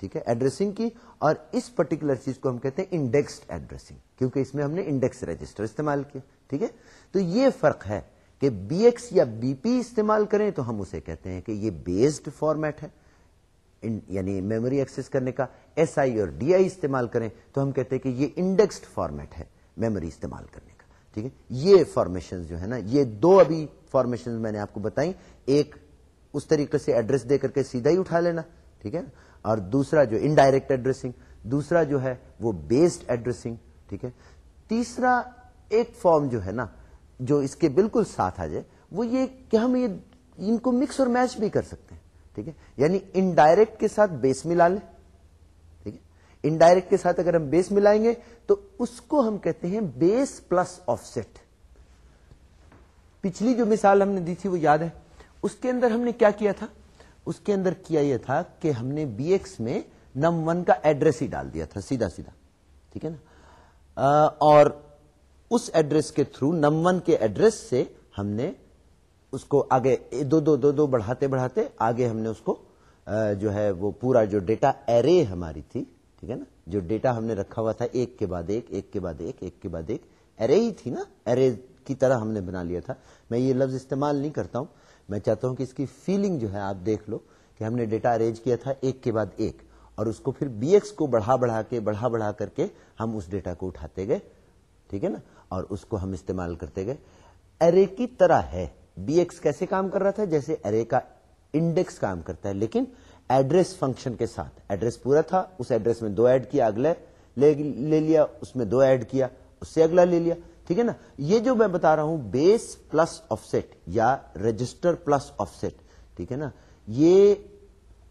ٹھیک ہے ایڈریسنگ کی، اور اس پرٹیکولر چیز کو ہم کہتے ہیں انڈیکسڈ ایڈریسنگ کیونکہ اس میں ہم نے انڈیکس رجسٹر استعمال کیا، ٹھیک ہے؟ تو یہ فرق ہے کہ بی ایکس یا بی پی استعمال کریں تو ہم اسے کہتے ہیں کہ یہ بیسڈ فارمیٹ ہے یعنی میموری ایکسس کرنے کا ایس آئی اور ڈی آئی استعمال کریں تو ہم کہتے ہیں کہ یہ انڈیکسڈ فارمیٹ ہے میموری استعمال کرنے کا۔ ٹھیک ہے؟ یہ فارمیشن جو ہے نا، یہ دو ابھی فارمیشن میں نے آپ کو بتائی ایک اس طریقے سے ایڈریس دے کر کے سیدھا ہی اٹھا لینا، ٹھیک ہے؟ اور دوسرا جو انڈائریکٹ ایڈریسنگ دوسرا جو ہے وہ بیسڈ ایڈریسنگ ٹھیک ہے؟ تیسرا ایک فارم جو ہے نا، جو اس کے بالکل ساتھ آ جائے، وہ یہ کہ ہم یہ، ان کو مکس اور میچ بھی کر سکتے ہیں، ٹھیک ہے؟ یعنی انڈائریکٹ کے ساتھ بیس ملا لیں۔ انڈائریکٹ کے ساتھ اگر ہم بیس ملائیں گے، تو اس کو ہم کہتے ہیں بیس پلس آف سیٹ پچھلی جو مثال ہم نے دی تھی وہ یاد ہے؟ اس کے اندر ہم نے کیا کیا تھا؟ اس کے اندر کیا یہ تھا کہ ہم نے بی ایکس میں نم ون کا ایڈریس ہی ڈال دیا تھا، سیدھا سیدھا. ٹھیک ہے نا؟ اور اس ایڈریس کے تھرو نم ون کے ایڈریس سے ہم نے اس کو آگے دو دو دو دو بڑھاتے بڑھاتے آگے ہم نے اس کو جو ہے وہ پورا جو ڈیٹا ایرے ہماری تھی ٹھیک ہے نا؟ جو ڈیٹا ہم نے رکھا ہوا تھا ایک کے بعد ایک ایک کے بعد ایک ایک کے بعد ایک ایرے ہی تھی نا؟ ایرے کی طرح ہم نے بنا لیا تھا۔ میں یہ لفظ استعمال نہیں کرتا ہوں۔ میں چاہتا ہوں کہ اس کی فیلنگ جو ہے آپ دیکھ لو کہ ہم نے ڈیٹا ارینج کیا تھا ایک کے بعد ایک، اور اس کو پھر بی ایکس کو بڑھا بڑھا کے، بڑھا بڑھا کر کے ہم اس ڈیٹا کو اٹھاتے گئے۔ ٹھیک ہے نا؟ اور اس کو ہم استعمال کرتے گئے۔ ارے کی طرح ہے۔ بی ایکس کیسے کام کر رہا تھا؟ جیسے ارے کا انڈیکس کام کرتا ہے، لیکن ایڈریس فنکشن کے ساتھ۔ ایڈریس پورا تھا، اس ایڈریس میں دو ایڈ کیا اگلے لے لیا، اس میں دو ایڈ کیا، اس سے اگلا لے لیا۔ ٹھیک ہے نا؟ یہ جو میں بتا رہا ہوں، بیس پلس آف سیٹ یا رجسٹر پلس آف سیٹ ٹھیک ہے نا؟ یہ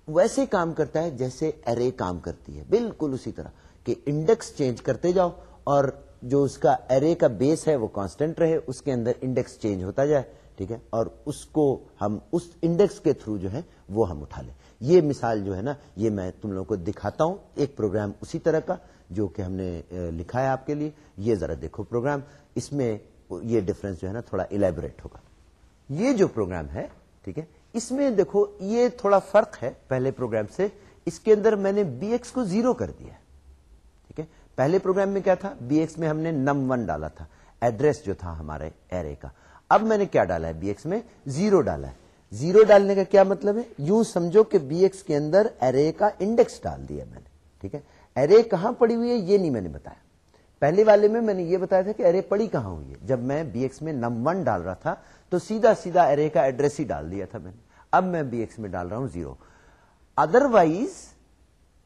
ویسے کام کرتا ہے جیسے ارے کام کرتی ہے۔ بالکل اسی طرح کہ انڈیکس چینج کرتے جاؤ اور جو اس کا ارے کا بیس ہے وہ کانسٹنٹ رہے، اس کے اندر انڈیکس چینج ہوتا جائے۔ ٹھیک ہے؟ اور اس کو ہم، اس انڈیکس کے تھرو جو ہے وہ ہم اٹھا لیں۔ یہ مثال جو ہے نا، یہ میں تم لوگوں کو دکھاتا ہوں، ایک پروگرام اسی طرح کا جو کہ ہم نے لکھا ہے آپ کے لیے۔ یہ ذرا دیکھو پروگرام، اس میں یہ ڈفرنس جو ہے نا تھوڑا الیبوریٹ ہوگا۔ یہ جو پروگرام ہے، ٹھیک ہے، اس میں دیکھو یہ تھوڑا فرق ہے پہلے پروگرام سے۔ اس کے اندر میں نے بی ایکس کو زیرو کر دیا ٹھیک ہے۔ پہلے پروگرام میں کیا تھا؟ بی ایکس میں ہم نے نم ون ڈالا تھا ایڈریس جو تھا ہمارے ایرے کا۔ اب میں نے کیا ڈالا ہے بی ایکس میں؟ زیرو ڈالا ہے۔ زیرو ڈالنے کا کیا مطلب ہے؟ یوں سمجھو کہ بی ایکس کے اندر ایرے کا انڈیکس ڈال دیا میں نے، ٹھیک ہے؟ ارے کہاں پڑی ہوئی ہے؟ یہ نہیں میں نے بتایا۔ پہلے والے میں میں نے یہ بتایا تھا کہ ارے پڑی کہاں ہوئی ہے۔ جب میں بی ایکس میں نم ون ڈال رہا تھا تو سیدھا سیدھا ارے کا ایڈریس ہی ڈال دیا تھا میں نے۔ اب میں بی ایکس میں ڈال رہا ہوں زیرو۔ ادر وائز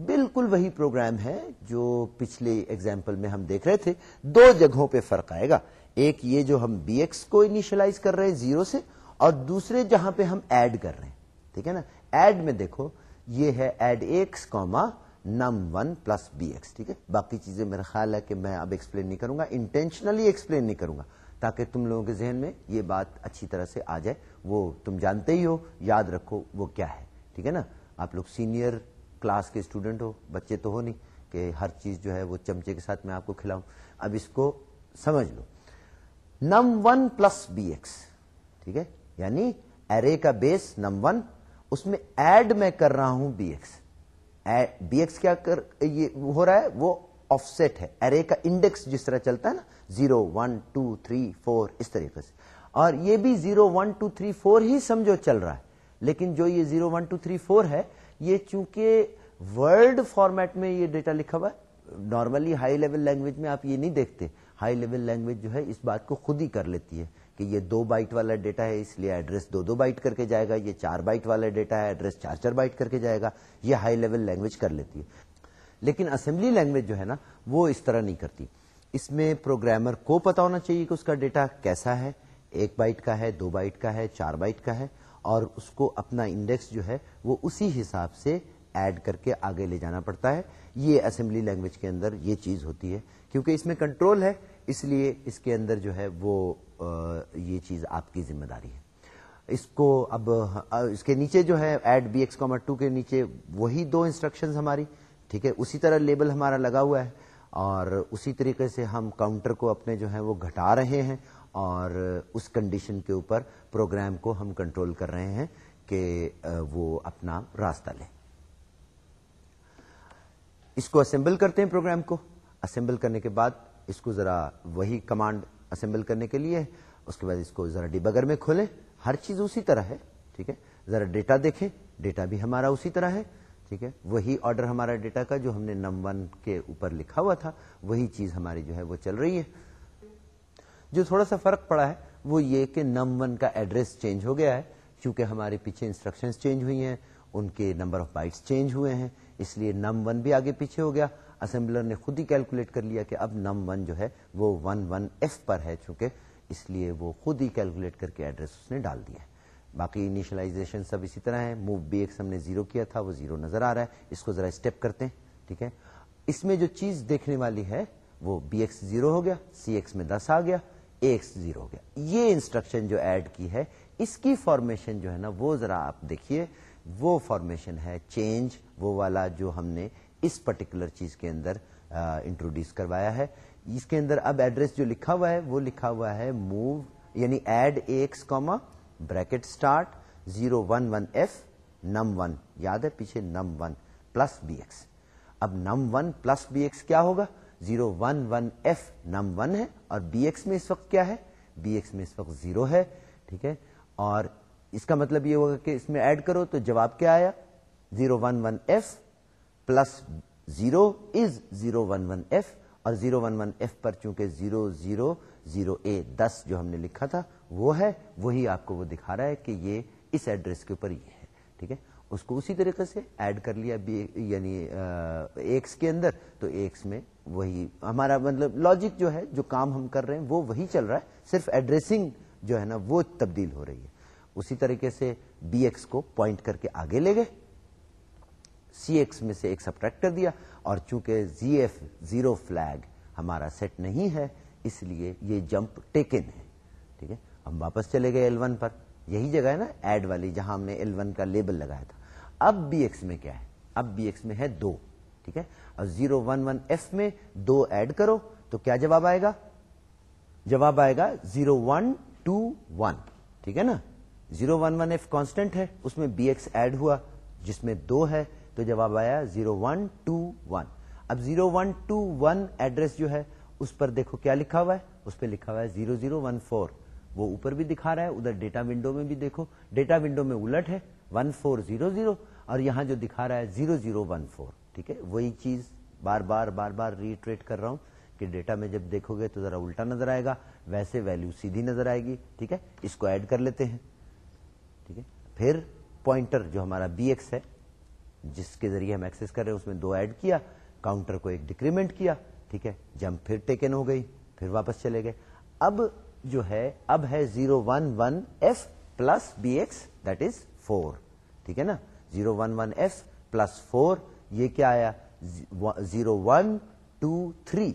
بالکل وہی پروگرام ہے جو پچھلے ایگزامپل میں ہم دیکھ رہے تھے۔ دو جگہوں پہ فرق آئے گا۔ ایک یہ جو ہم بی ایکس کو انیشلائز کر رہے ہیں زیرو سے اور دوسرے جہاں پہ ہم ایڈ کر رہے ہیں۔ ٹھیک ہے نا؟ ایڈ میں دیکھو، یہ ہے add X comma num one plus B X ٹھیک ہے؟ باقی چیزیں میرا خیال ہے کہ میں اب ایکسپلین نہیں کروں گا انٹینشنلی ایکسپلین نہیں کروں گا، تاکہ تم لوگوں کے ذہن میں یہ بات اچھی طرح سے آ جائے۔ وہ تم جانتے ہی ہو، یاد رکھو وہ کیا ہے۔ ٹھیک ہے نا؟ آپ لوگ سینئر کلاس کے اسٹوڈنٹ ہو، بچے تو ہو نہیں کہ ہر چیز جو ہے وہ چمچے کے ساتھ میں آپ کو کھلاؤں۔ اب اس کو سمجھ لو۔ نم ون پلس بی ایکس ٹھیک ہے؟ یعنی ارے کا بیس نم ون اس میں ایڈ میں کر رہا ہوں بی ایکس بی ایکس کیا کر یہ ہو رہا ہے؟ وہ آف سیٹ ہے۔ ارے کا انڈیکس جس طرح چلتا ہے نا zero one two three four اس طریقے سے۔ اور یہ بھی zero one two three four ہی سمجھو چل رہا ہے۔ لیکن جو یہ zero one two three four ہے، یہ چونکہ ورڈ فارمیٹ میں یہ ڈیٹا لکھا ہوا ہے نارملی ہائی لیول لینگویج میں آپ یہ نہیں دیکھتے۔ ہائی لیول لینگویج جو ہے، اس بات کو خود ہی کر لیتی ہے۔ کہ یہ دو بائٹ والا ڈیٹا ہے، اس لیے ایڈریس دو دو بائٹ کر کے جائے گا، یہ چار بائٹ والا ڈیٹا ہے، ایڈریس چار چار بائٹ کر کے جائے گا، یہ ہائی لیول لینگویج کر لیتی ہے۔ لیکن اسمبلی لینگویج جو ہے نا، وہ اس طرح نہیں کرتی۔ اس میں پروگرامر کو پتا ہونا چاہیے کہ اس کا ڈیٹا کیسا ہے۔ ایک بائٹ کا ہے، دو بائٹ کا ہے، چار بائٹ کا ہے، اور اس کو اپنا انڈیکس جو ہے، وہ اسی حساب سے ایڈ کر کے آگے لے جانا پڑتا ہے۔ یہ اسمبلی لینگویج کے اندر یہ چیز ہوتی ہے۔ کیونکہ اس میں کنٹرول ہے اس لیے اس کے اندر جو ہے وہ یہ چیز آپ کی ذمہ داری ہے۔ اس کو اب اس کے نیچے جو ہے add B X comma two کے نیچے وہی دو انسٹرکشن ہماری، ٹھیک ہے؟ اسی طرح لیبل ہمارا لگا ہوا ہے اور اسی طریقے سے ہم کاؤنٹر کو اپنے جو ہے وہ گھٹا رہے ہیں اور اس کنڈیشن کے اوپر پروگرام کو ہم کنٹرول کر رہے ہیں کہ وہ اپنا راستہ لے اس کو اسمبل کرتے ہیں پروگرام کو۔ اسمبل کرنے کے بعد اس کو ذرا وہی کمانڈ اسمبل کرنے کے لیے، اس کے بعد اس کو ذرا ڈیبگر میں کھولیں۔ ہر چیز اسی طرح ہے، ٹھیک ہے؟ ذرا ڈیٹا دیکھیں، ڈیٹا بھی ہمارا اسی طرح ہے، ٹھیک ہے؟ وہی آرڈر ہمارا ڈیٹا کا جو ہم نے نم ون کے اوپر لکھا ہوا تھا، وہی چیز ہماری جو ہے وہ چل رہی ہے۔ جو تھوڑا سا فرق پڑا ہے وہ یہ کہ نم ون کا ایڈریس چینج ہو گیا ہے کیونکہ ہمارے پیچھے انسٹرکشن چینج ہوئی ہیں، ان کے نمبر آف بائٹس چینج ہوئے ہیں، اس لیے نم ون بھی آگے پیچھے ہو گیا۔ اسمبلر نے خود ہی کیلکولیٹ کر لیا کہ اب نم ون جو ہے وہ ون ون ایف پر ہے چونکہ اس لیے وہ خود ہی کیلکولیٹ کر کے ایڈریس اس نے ڈال دیا ہے۔ باقی انیشلائزیشن سب اسی طرح ہے۔ موو بی ایکس ہم نے زیرو کیا تھا، وہ زیرو نظر آ رہا ہے۔ اس کو ذرا اسٹیپ کرتے ہیں، ٹھیک ہے؟ اس میں جو چیز دیکھنے والی ہے، وہ بی ایکس زیرو ہو گیا سی ایکس میں دس آ گیا اے ایکس زیرو ہو گیا۔ یہ انسٹرکشن جو ایڈ کی ہے، اس کی فارمیشن جو ہے نا، وہ ذرا آپ دیکھیے۔ وہ فارمیشن ہے چینج وہ والا جو ہم نے اس پرٹیکولر چیز کے اندر انٹروڈیوس کروایا ہے۔ اس کے اندر اب ایڈریس جو لکھا ہوا ہے، وہ لکھا ہوا ہے موو یعنی add X comma bracket start zero one one F num one یاد ہے پیچھے نم ون پلس بی ایکس اب نم ون پلس بی ایکس کیا ہوگا؟ Zero one one F num one ہے اور بی ایکس میں اس وقت کیا ہے؟ بی ایکس میں اس وقت زیرو ہے، ٹھیک ہے؟ اور اس کا مطلب یہ ہوگا کہ اس میں ایڈ کرو تو جواب کیا آیا؟ Zero one one F plus zero is zero one one F اور زیرو ون ون ایف پر چونکہ زیرو زیرو زیرو اے دس جو ہم نے لکھا تھا وہ ہے، وہی آپ کو وہ دکھا رہا ہے کہ یہ اس ایڈریس کے اوپر یہ ہے، ٹھیک ہے؟ اس کو اسی طریقے سے ایڈ کر لیا یعنی ایکس کے اندر۔ تو ایکس میں وہی ہمارا مطلب لاجک جو ہے، جو کام ہم کر رہے ہیں، وہ وہی چل رہا ہے۔ صرف ایڈریسنگ جو ہے نا، وہ تبدیل ہو رہی ہے۔ اسی طریقے سے بی ایکس کو پوائنٹ کر کے آگے لے گئے۔ سی ایکس میں سے ایک سبٹریکٹ کر دیا اور چونکہ زی ایف زیرو فلیگ ہمارا سیٹ نہیں ہے، اس لیے یہ جمپ ٹیکن ہے۔ ٹھیک ہے؟ ہم واپس چلے گئے ایل ون پر۔ یہی جگہ ہے نا ایڈ والی، جہاں ہم نے ایل ون کا لیبل لگایا تھا۔ اب بی ایکس میں کیا ہے؟ اب بی ایکس میں ہے دو۔ ٹھیک ہے؟ اور زیرو ون ون ایف میں دو ایڈ کرو تو کیا جواب آئے گا؟ جواب آئے گا زیرو ون ٹو ون۔ ٹھیک ہے نا؟ Zero one one F constant ہے، اس میں بی ایکس ایڈ ہوا، جس میں دو ہے۔ تو جواب آیا زیرو ون ٹو ون۔ اب zero one two one address جو ہے، اس پر دیکھو کیا لکھا ہوا ہے۔ اس پہ لکھا ہوا ہے زیرو زیرو ون فور۔ وہ اوپر بھی دکھا رہا ہے، ادھر ڈیٹا ونڈو میں بھی دیکھو۔ ڈیٹا ونڈو میں الٹ ہے، ون فور زیرو زیرو۔ اور یہاں جو دکھا رہا ہے زیرو زیرو ون فور۔ ٹھیک ہے؟ وہی چیز بار بار بار بار ریٹریٹ کر رہا ہوں کہ ڈیٹا میں جب دیکھو گے تو ذرا الٹا نظر آئے گا، ویسے ویلو سیدھی نظر آئے گی۔ ٹھیک ہے؟ اس کو ایڈ کر لیتے ہیں۔ ٹھیک ہے؟ پھر پوائنٹر جو ہمارا بی ایکس ہے جس کے ذریعے ہم ایکسس کر رہے ہیں، اس میں دو ایڈ کیا، کاؤنٹر کو ایک ڈیکریمنٹ کیا، ٹھیک ہے جمپ پھر ٹیکن ہو گئی، پھر واپس چلے گئے۔ اب جو ہے، اب ہے zero one one F plus B X, that is four, ٹھیک ہے نا؟ Zero one one F plus four, یہ کیا آیا؟ Zero one two three.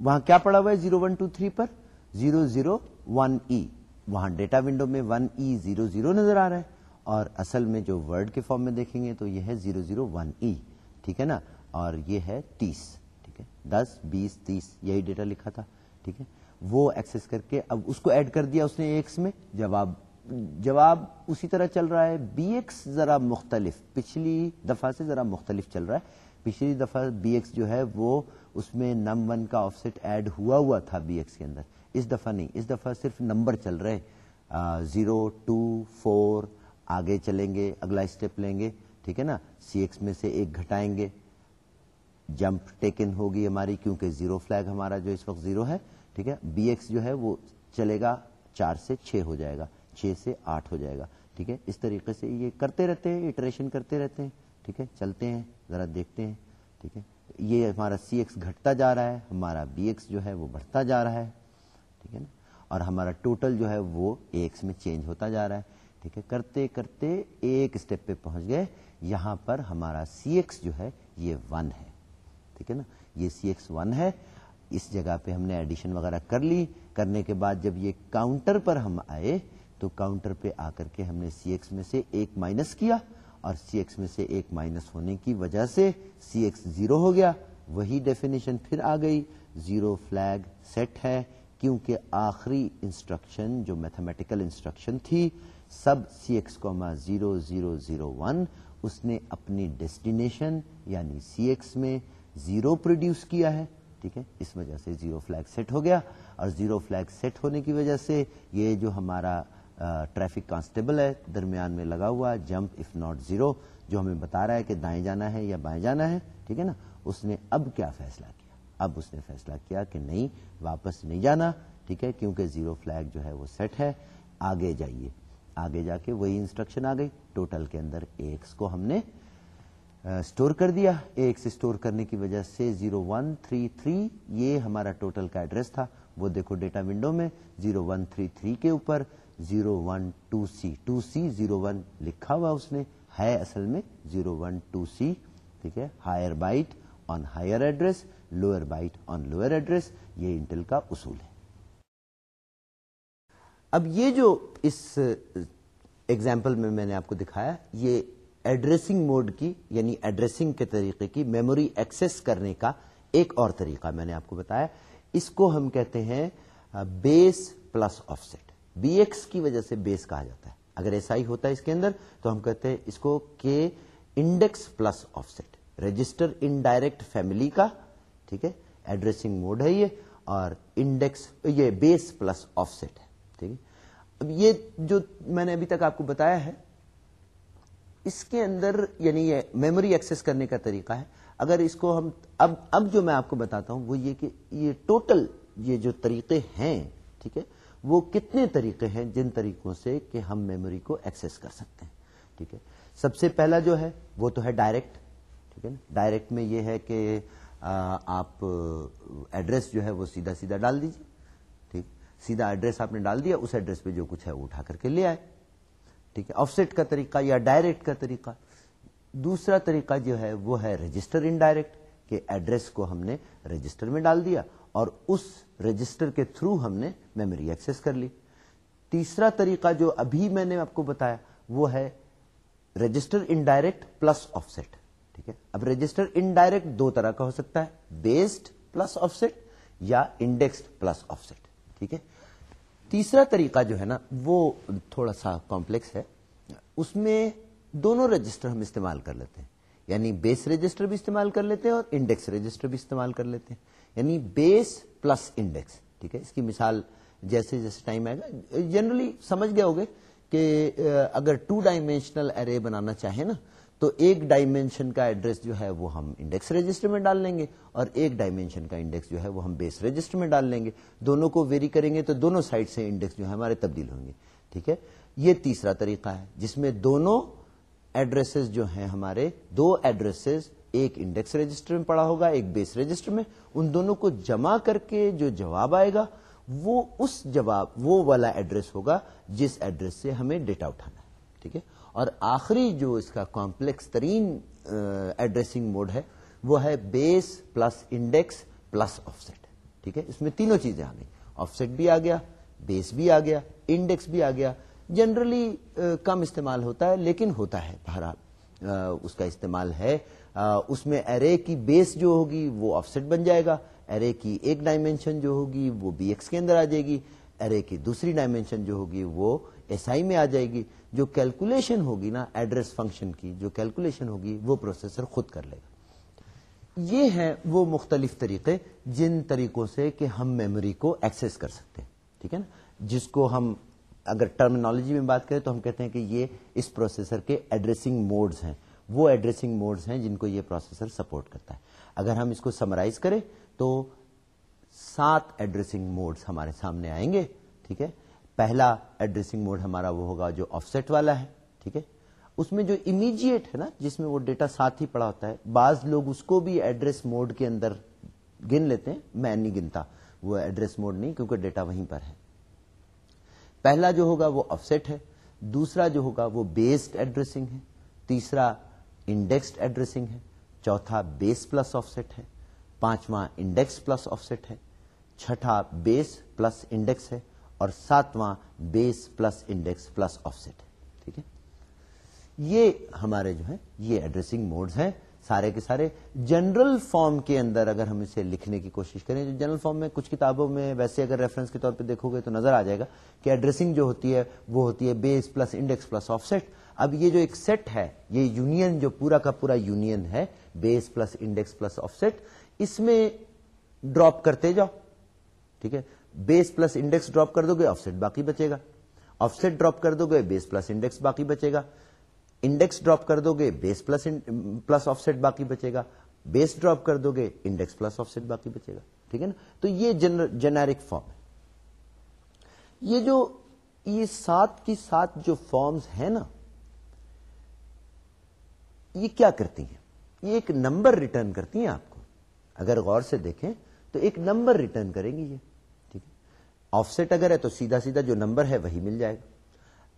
وہاں کیا پڑا ہوا ہے زیرو ون ٹو تھری پر؟ Zero zero one E. وہاں ڈیٹا ونڈو میں ون ای زیرو زیرو نظر آ رہا ہے۔ اور اصل میں جو ورڈ کے فارم میں دیکھیں گے تو یہ ہے زیرو زیرو ون ای، ٹھیک ہے نا؟ اور یہ ہے تیس، ٹھیک ہے؟ دس، بیس، تیس، یہی ڈیٹا لکھا تھا، ٹھیک ہے؟ وہ ایکسس کر کے اب اس کو ایڈ کر دیا اس نے ایکس میں، جواب جواب اسی طرح چل رہا ہے بی ایکس ذرا مختلف، پچھلی دفعہ سے ذرا مختلف چل رہا ہے۔ پچھلی دفعہ بی ایکس جو ہے وہ اس میں نم ون کا آف سیٹ ایڈ ہوا ہوا تھا بی ایکس کے اندر۔ اس دفعہ نہیں، اس دفعہ صرف نمبر چل رہے۔ زیرو ٹو فور آگے چلیں گے، اگلا اسٹیپ لیں گے، ٹھیک ہے نا؟ سی ایکس میں سے ایک گھٹائیں گے۔ جمپ ٹیکن ہوگی ہماری کیونکہ زیرو فلیگ ہمارا جو اس وقت زیرو ہے، ٹھیک ہے؟ بی ایکس جو ہے وہ چلے گا، چار سے چھ ہو جائے گا، چھ سے آٹھ ہو جائے گا، ٹھیک ہے؟ اس طریقے سے یہ کرتے رہتے ہیں اٹریشن کرتے رہتے ہیں، ٹھیک ہے؟ چلتے ہیں، ذرا دیکھتے ہیں، ٹھیک ہے؟ یہ ہمارا سی ایکس گھٹتا جا رہا ہے، ہمارا بی ایکس جو ہے وہ بڑھتا جا رہا ہے، ٹھیک ہے نا؟ اور ہمارا ٹوٹل جو ہے وہ ایکس میں چینج ہوتا جا رہا ہے۔ ٹھیک ہے کرتے کرتے ایک اسٹیپ پہ پہنچ گئے، یہاں پر ہمارا سی ایکس جو ہے، یہ ون ہے۔ ٹھیک ہے نا؟ یہ سی ایکس ون ہے۔ اس جگہ پہ ہم نے ایڈیشن وغیرہ کر لی۔ کرنے کے بعد جب یہ کاؤنٹر پر ہم آئے، تو کاؤنٹر پہ آ کر کے ہم نے سی ایکس میں سے ایک مائنس کیا اور سی ایکس میں سے ایک مائنس ہونے کی وجہ سے سی ایکس زیرو ہو گیا۔ وہی ڈیفینیشن پھر آ گئی۔ زیرو فلیگ سیٹ ہے، کیونکہ آخری انسٹرکشن جو میتھمیٹیکل انسٹرکشن تھی sub C X comma zero zero zero one اس نے اپنی ڈیسٹینیشن یعنی سی ایکس میں زیرو پروڈیوس کیا ہے، ٹھیک ہے؟ اس وجہ سے زیرو فلیگ سیٹ ہو گیا اور زیرو فلیگ سیٹ ہونے کی وجہ سے یہ جو ہمارا ٹریفک کانسٹیبل ہے، درمیان میں لگا ہوا جمپ اف ناٹ زیرو جو ہمیں بتا رہا ہے کہ دائیں جانا ہے یا بائیں جانا ہے، ٹھیک ہے نا؟ اس نے اب کیا فیصلہ کیا؟ اب اس نے فیصلہ کیا کہ نہیں، واپس نہیں جانا، ٹھیک ہے؟ کیونکہ زیرو فلیگ جو ہے وہ سیٹ ہے، آگے جائیے۔ آگے جا کے وہی انسٹرکشن آ گئی۔ ٹوٹل کے اندر ایکس کو ہم نے اسٹور کر دیا۔ ایکس اسٹور کرنے کی وجہ سے زیرو ون تھری تھری، یہ ہمارا ٹوٹل کا ایڈریس تھا۔ وہ دیکھو ڈیٹا ونڈو میں زیرو ون تھری تھری کے اوپر zero one two C. Two C zero one لکھا ہوا اس نے۔ ہے اصل میں زیرو ون ٹو سی۔ ٹھیک ہے؟ Higher byte on higher address lower byte on lower address. یہ انٹل کا اصول ہے۔ اب یہ جو اس uh, ایگزامپل میں میں نے آپ کو دکھایا، یہ ایڈریسنگ موڈ کی یعنی ایڈریسنگ کے طریقے کی میموری ایکسس کرنے کا ایک اور طریقہ میں نے آپ کو بتایا. اس کو ہم کہتے ہیں base plus offset B X کی وجہ سے بیس کہا جاتا ہے. اگر ایسا ہی ہوتا ہے اس کے اندر، تو ہم کہتے ہیں اس کو کہ index plus offset register indirect family کا، ٹھیک ہے ایڈریسنگ موڈ ہے یہ، اور انڈیکس یہ بیس پلس آف سیٹ ہے. ٹھیک ہے اب یہ جو میں نے ابھی تک آپ کو بتایا ہے، اس کے اندر یعنی یہ میموری ایکسس کرنے کا طریقہ ہے۔ اگر اس کو ہم اب اب جو میں آپ کو بتاتا ہوں، وہ یہ کہ یہ ٹوٹل یہ جو طریقے ہیں، ٹھیک ہے، وہ کتنے طریقے ہیں جن طریقوں سے کہ ہم میموری کو ایکسس کر سکتے ہیں، ٹھیک ہے۔ سب سے پہلا جو ہے، وہ تو ہے ڈائریکٹ ٹھیک ہے نا۔ ڈائریکٹ میں یہ ہے کہ آپ ایڈریس جو ہے وہ سیدھا سیدھا ڈال دیجیے سیدھا ایڈریس آپ نے ڈال دیا، اس ایڈریس پہ جو کچھ ہے وہ اٹھا کر کے لے آئے۔ ٹھیک ہے آف سیٹ کا طریقہ یا ڈائریکٹ کا طریقہ۔ دوسرا طریقہ جو ہے وہ ہے رجسٹر ان ڈائریکٹ کہ ایڈریس کو ہم نے رجسٹر میں ڈال دیا اور اس رجسٹر کے تھرو ہم نے میموری ایکسس کر لی۔ تیسرا طریقہ جو ابھی میں نے آپ کو بتایا، وہ ہے register indirect plus offset ٹھیک ہے، اب رجسٹر ان ڈائریکٹ دو طرح کا ہو سکتا ہے، بیسڈ پلس آف سیٹ یا انڈیکسڈ پلس آف سیٹ ٹھیک ہے؟ تیسرا طریقہ جو ہے نا، وہ تھوڑا سا کمپلیکس ہے۔ اس میں دونوں رجسٹر ہم استعمال کر لیتے ہیں۔ یعنی بیس رجسٹر بھی استعمال کر لیتے ہیں اور انڈیکس رجسٹر بھی استعمال کر لیتے ہیں۔ یعنی بیس پلس انڈیکس، ٹھیک ہے؟ اس کی مثال جیسے جیسے ٹائم آئے گا۔ جنرلی سمجھ گئے ہوگے کہ، اگر ٹو ڈائمینشنل ارے بنانا چاہیں نا تو ایک ڈائمینشن کا ایڈریس جو ہے وہ ہم انڈیکس رجسٹر میں ڈال لیں گے اور ایک ڈائمینشن کا انڈیکس جو ہے وہ ہم بیس رجسٹر میں ڈال لیں گے۔ دونوں کو ویری کریں گے تو دونوں سائڈ سے انڈیکس جو ہے ہمارے تبدیل ہوں گے۔ ٹھیک ہے؟ یہ تیسرا طریقہ ہے جس میں دونوں ایڈریسز جو ہیں ہمارے دو ایڈریسز، ایک انڈیکس رجسٹر میں پڑا ہوگا، ایک بیس رجسٹر میں۔ ان دونوں کو جمع کر کے جو جواب آئے گا، وہ اس جواب، وہ والا ایڈریس ہوگا جس ایڈریس سے ہمیں ڈیٹا اٹھانا ہے۔ ٹھیک ہے؟ اور آخری جو اس کا کمپلیکس ترین ایڈریسنگ موڈ ہے، وہ ہے base plus index plus offset ٹھیک ہے؟ اس میں تینوں چیزیں آ گئی آف سیٹ بھی آ گیا بیس بھی آ گیا انڈیکس بھی آ گیا۔ جنرلی کم استعمال ہوتا ہے، لیکن ہوتا ہے۔ بہرحال اس کا استعمال ہے۔ اس میں ارے کی بیس جو ہوگی، وہ آف سیٹ بن جائے گا۔ ارے کی ایک ڈائمینشن جو ہوگی، وہ بی ایکس کے اندر آ جائے گی۔ ارے کی دوسری ڈائمینشن جو ہوگی، وہ ایس آئی میں آ جائے گی۔ جو کیلکولیشن ہوگی نا ایڈریس فنکشن کی، جو کیلکولیشن ہوگی، وہ پروسیسر خود کر لے گا۔ یہ ہیں وہ مختلف طریقے جن طریقوں سے کہ ہم میموری کو ایکسس کر سکتے ہیں، ٹھیک ہے نا؟ جس کو ہم اگر ٹرمنالوجی میں بات کریں تو ہم کہتے ہیں کہ یہ اس پروسیسر کے ایڈریسنگ موڈز ہیں۔ وہ ایڈریسنگ موڈز ہیں جن کو یہ پروسیسر سپورٹ کرتا ہے۔ اگر ہم اس کو سمرائز کریں تو سات ایڈریسنگ موڈز ہمارے سامنے آئیں گے، ٹھیک ہے؟ پہلا ایڈریسنگ موڈ ہمارا وہ ہوگا جو آف سیٹ والا ہے، ٹھیک ہے؟ اس میں جو امیجیٹ ہے نا، جس میں وہ ڈیٹا ساتھ ہی پڑا ہوتا ہے، بعض لوگ اس کو بھی ایڈریس موڈ کے اندر گن لیتے ہیں، میں نہیں گنتا، وہ ایڈریس موڈ نہیں، کیونکہ ڈیٹا وہیں پر ہے۔ پہلا جو ہوگا وہ آف سیٹ ہے، دوسرا جو ہوگا وہ بیسڈ ایڈریسنگ ہے، تیسرا انڈیکسڈ ایڈریسنگ ہے، چوتھا بیس پلس آف سیٹ ہے، پانچواں انڈیکس پلس آف سیٹ ہے، چھٹا بیس پلس انڈیکس ہے اور ساتواں base plus index plus offset ٹھیک ہے؟ یہ ہمارے جو ہے، یہ ایڈریسنگ موڈز ہیں سارے کے سارے. جنرل فارم کے اندر اگر ہم اسے لکھنے کی کوشش کریں، جو جنرل فارم میں کچھ کتابوں میں ویسے اگر ریفرنس کے طور پہ دیکھو گے تو نظر آ جائے گا کہ ایڈریسنگ جو ہوتی ہے، وہ ہوتی ہے base plus index plus offset اب یہ جو ایک سیٹ ہے، یہ یونین جو پورا کا پورا یونین ہے، base plus index plus offset اس میں ڈراپ کرتے جاؤ. ٹھیک ہے؟ بیس پلس انڈیکس ڈراپ کر دو گے آف سیٹ باقی بچے گا۔ آف سیٹ ڈراپ کر دو گے، بیس پلس انڈیکس باقی بچے گا۔ انڈیکس ڈراپ کر دو گے، base plus plus offset باقی بچے گا۔ بیس ڈراپ کر دو گے، انڈیکس پلس آف سیٹ باقی بچے گا۔ ٹھیک ہے نا؟ تو یہ جنیرک فارم ہے۔ یہ جو، یہ سات کی سات جو فارمز ہیں نا، یہ کیا کرتی ہیں؟ یہ ایک نمبر ریٹرن کرتی ہیں آپ کو۔ اگر غور سے دیکھیں تو ایک نمبر ریٹرن کریں گی یہ۔ آف سیٹ اگر ہے تو سیدھا سیدھا جو نمبر ہے وہی مل جائے گا۔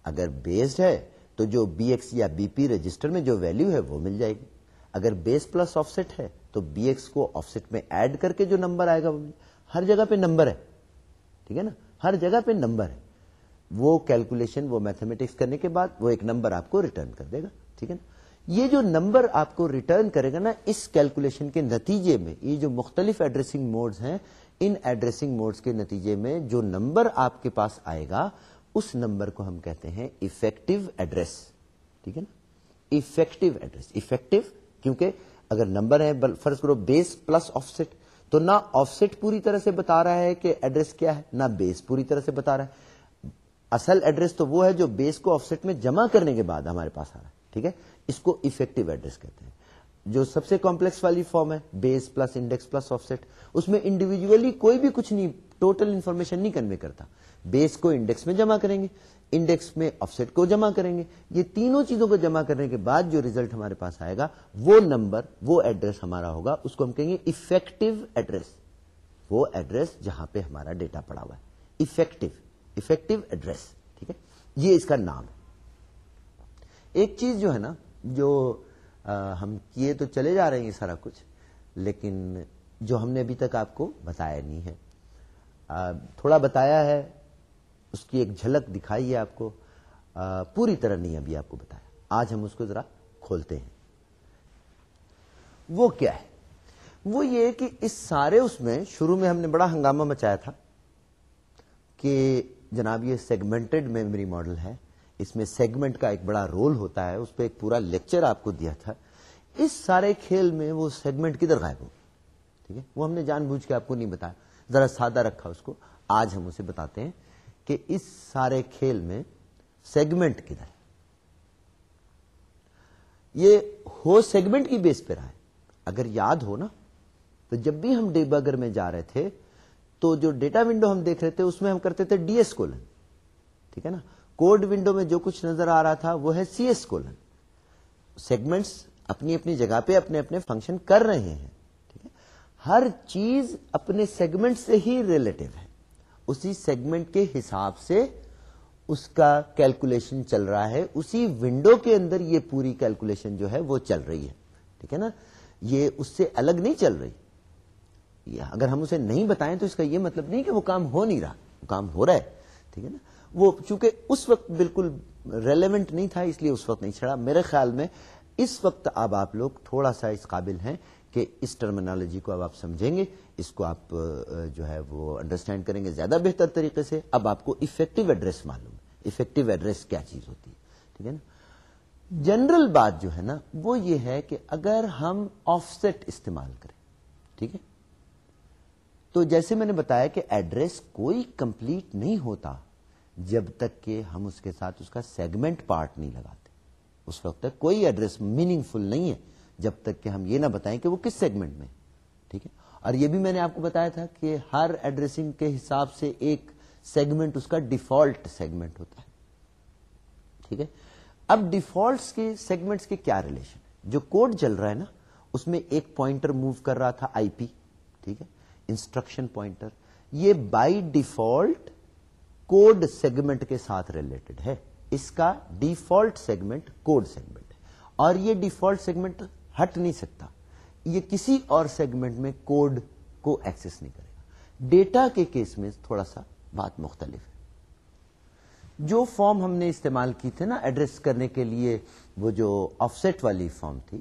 اگر بیسڈ ہے تو جو بی ایکس یا بی پی رجسٹر میں جو ویلو ہے وہ مل جائے گی۔ اگر بیس پلس آف سیٹ ہے تو بی ایکس کو آف سیٹ میں ایڈ کر کے جو نمبر آئے گا وہ ہر جگہ پہ نمبر ہے، ٹھیک ہے نا؟ ہر جگہ پہ نمبر ہے۔ وہ کیلکولیشن، وہ میتھمیٹکس کرنے کے بعد وہ ایک نمبر آپ کو ریٹرن کر دے گا، ٹھیک ہے نا؟ یہ جو نمبر آپ کو ریٹرن کرے گا نا، اس کیلکولیشن کے نتیجے میں، یہ جو مختلف ایڈریسنگ موڈز ہیں، ان ایڈریسنگ موڈز کے نتیجے میں جو نمبر آپ کے پاس آئے گا، اس نمبر کو ہم کہتے ہیں افیکٹو ایڈریس ٹھیک ہے نا؟ افیکٹو ایڈریس افیکٹو کیونکہ اگر نمبر ہے فرض کرو بیس پلس آف سیٹ تو نہ آف سیٹ پوری طرح سے بتا رہا ہے کہ ایڈریس کیا ہے، نہ بیس پوری طرح سے بتا رہا ہے۔ اصل ایڈریس تو وہ ہے جو بیس کو آف سیٹ میں جمع کرنے کے بعد ہمارے پاس آ رہا ہے۔ ٹھیک ہے؟ اس کو افیکٹو ایڈریس کہتے ہیں۔ جو سب سے کمپلیکس والی فارم ہے base plus index plus offset اس میں انڈیویجلی کوئی بھی کچھ نہیں ٹوٹل انفارمیشن نہیں کنوے کرتا۔ بیس کو انڈیکس میں جمع کریں گے انڈیکس میں آف سیٹ کو جمع کریں گے۔ یہ تینوں چیزوں کو جمع کرنے کے بعد جو ریزلٹ ہمارے پاس آئے گا، وہ نمبر وہ ایڈریس ہمارا ہوگا۔ اس کو ہم کہیں گے افیکٹو ایڈریس وہ ایڈریس جہاں پہ ہمارا ڈیٹا پڑا ہوا ہے۔ افیکٹو افیکٹو ایڈریس ٹھیک ہے؟ یہ اس کا نام ہے۔ ایک چیز جو ہے نا جو ہم کیے تو چلے جا رہے ہیں سارا کچھ، لیکن جو ہم نے ابھی تک آپ کو بتایا نہیں ہے۔ تھوڑا بتایا ہے، اس کی ایک جھلک دکھائی ہے آپ کو۔ پوری طرح نہیں ابھی آپ کو بتایا۔ آج ہم اس کو ذرا کھولتے ہیں۔ وہ کیا ہے؟ وہ یہ کہ اس سارے اس میں شروع میں ہم نے بڑا ہنگامہ مچایا تھا کہ جناب یہ سیگمنٹڈ میموری ماڈل ہے۔ اس میں سیگمنٹ کا ایک بڑا رول ہوتا ہے، اس پہ ایک پورا لیکچر آپ کو دیا تھا۔ اس سارے کھیل میں وہ سیگمنٹ کدھر غائب ہو؟ ٹھیک ہے؟ وہ ہم نے جان بوجھ کے آپ کو نہیں بتایا۔ ذرا سادہ رکھا اس کو۔ آج ہم اسے بتاتے ہیں کہ اس سارے کھیل میں سیگمنٹ کدھر یہ ہو سیگمنٹ کی بیس پہ رہا ہے اگر یاد ہو نا، تو جب بھی ہم ڈیبگر میں جا رہے تھے، تو جو ڈیٹا ونڈو ہم دیکھ رہے تھے، اس میں ہم کرتے تھے ڈی ایس کولن۔ ٹھیک ہے نا؟ کوڈ ونڈو میں جو کچھ نظر آ رہا تھا وہ ہے سی ایس کولن۔ سیگمنٹس اپنی اپنی جگہ پہ اپنے اپنے فنکشن کر رہے ہیں، ٹھیک ہے؟ ہر چیز اپنے سیگمنٹ سے ہی ریلیٹو ہے۔ اسی سیگمنٹ کے حساب سے اس کا کیلکولیشن چل رہا ہے، اسی ونڈو کے اندر یہ پوری کیلکولیشن جو ہے وہ چل رہی ہے۔ ٹھیک ہے نا؟ یہ اس سے الگ نہیں چل رہی۔ اگر ہم اسے نہیں بتائیں تو اس کا یہ مطلب نہیں کہ وہ کام ہو نہیں رہا۔ وہ کام ہو رہا ہے۔ ٹھیک ہے نا؟ وہ چونکہ اس وقت بالکل ریلیونٹ نہیں تھا، اس لیے اس وقت نہیں چھڑا۔ میرے خیال میں اس وقت اب آپ لوگ تھوڑا سا اس قابل ہیں کہ اس ٹرمینالوجی کو اب آپ سمجھیں گے، اس کو آپ جو ہے وہ انڈرسٹینڈ کریں گے زیادہ بہتر طریقے سے۔ اب آپ کو افیکٹو ایڈریس معلوم ہے۔ افیکٹو ایڈریس کیا چیز ہوتی ہے؟ ٹھیک ہے نا؟ جنرل بات جو ہے نا، وہ یہ ہے کہ اگر ہم آف سیٹ استعمال کریں، ٹھیک ہے؟ تو جیسے میں نے بتایا کہ ایڈریس کوئی کمپلیٹ نہیں ہوتا جب تک کہ ہم اس کے ساتھ اس کا سیگمنٹ پارٹ نہیں لگاتے۔ اس وقت تک کوئی ایڈریس میننگ فل نہیں ہے جب تک کہ ہم یہ نہ بتائیں کہ وہ کس سیگمنٹ میں ٹھیک ہے؟ اور یہ بھی میں نے آپ کو بتایا تھا کہ ہر ایڈریسنگ کے حساب سے ایک سیگمنٹ اس کا ڈیفالٹ سیگمنٹ ہوتا ہے۔ ٹھیک ہے؟ اب ڈیفالٹ کے سیگمنٹس کے کیا ریلیشن جو کوڈ چل رہا ہے نا، اس میں ایک پوائنٹر موو کر رہا تھا آئی پی ٹھیک ہے؟ انسٹرکشن پوائنٹر یہ بائی ڈیفالٹ کوڈ سیگمنٹ کے ساتھ ریلیٹڈ ہے۔ اس کا ڈیفالٹ سیگمنٹ کوڈ سیگمنٹ ہے۔ اور یہ ڈیفالٹ سیگمنٹ ہٹ نہیں سکتا۔ یہ کسی اور سیگمنٹ میں کوڈ کو ایکسس نہیں کرے گا۔ ڈیٹا کے کیس میں تھوڑا سا بات مختلف ہے۔ جو فارم ہم نے استعمال کی تھی نا ایڈریس کرنے کے لیے، وہ جو آف سیٹ والی فارم تھی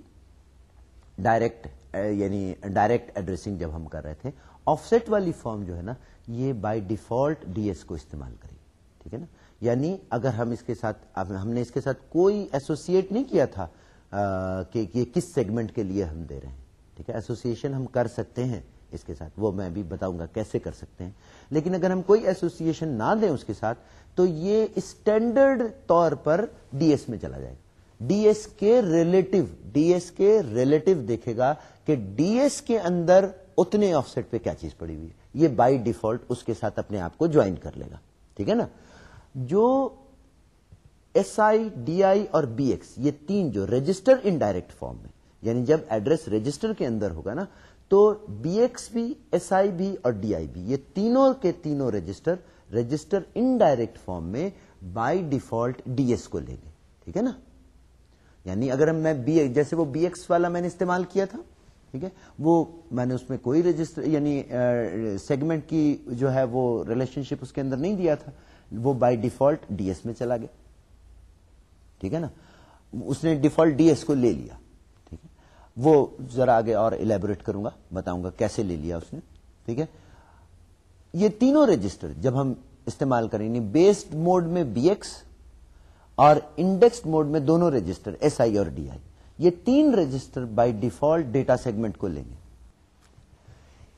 ڈائریکٹ یعنی ڈائریکٹ ایڈریسنگ جب ہم کر رہے تھے آف سیٹ والی فارم جو ہے نا، یہ بائی ڈیفالٹ ڈی ایس کو استعمال کرے ٹھیک ہے نا؟ یعنی اگر ہم اس کے ساتھ ہم نے اس کے ساتھ کوئی ایسوسیٹ نہیں کیا تھا کہ یہ کس سیگمنٹ کے لیے ہم دے رہے ہیں، ٹھیک ہے؟ ایسوسیشن ہم کر سکتے ہیں اس کے ساتھ، وہ میں بھی بتاؤں گا کیسے کر سکتے ہیں۔ لیکن اگر ہم کوئی ایسوسیشن نہ دیں اس کے ساتھ، تو یہ اسٹینڈرڈ طور پر ڈی ایس میں چلا جائے گا۔ ڈی ایس کے ریلیٹو ڈی ایس کے ریلیٹو دیکھے گا کہ ڈی ایس کے اندر اتنے آف سیٹ پہ کیا چیز پڑی ہوئی ہے؟ یہ بائی ڈیفالٹ اس کے ساتھ اپنے آپ کو جوائن کر لے گا۔ ٹھیک ہے نا؟ جو ایس آئی ڈی آئی اور بی ایکس یہ تین جو رجسٹر ان ڈائریکٹ فارم میں یعنی جب ایڈریس رجسٹر کے اندر ہوگا نا، تو بی ایکس بھی ایس آئی بھی اور ڈی آئی بھی، یہ تینوں کے تینوں register register indirect form میں بائی ڈیفالٹ ڈی ایس کو لیں گے۔ ٹھیک ہے نا؟ یعنی اگر میں بی جیسے وہ بی ایکس والا میں نے استعمال کیا تھا ٹھیک ہے؟ وہ میں نے اس میں کوئی رجسٹر یعنی سیگمنٹ کی جو ہے وہ ریلیشن شپ اس کے اندر نہیں دیا تھا، وہ بائی ڈیفالٹ ڈی ایس میں چلا گیا۔ ٹھیک ہے نا؟ اس نے ڈیفالٹ ڈی ایس کو لے لیا۔ ٹھیک ہے؟ وہ ذرا آگے اور الیبوریٹ کروں گا، بتاؤں گا کیسے لے لیا اس نے۔ ٹھیک ہے؟ یہ تینوں رجسٹر جب ہم استعمال کریں گے بیسڈ موڈ میں بی ایکس اور انڈیکسڈ موڈ میں دونوں رجسٹر ایس آئی اور ڈی آئی یہ تین register by default data segment کو لیں گے۔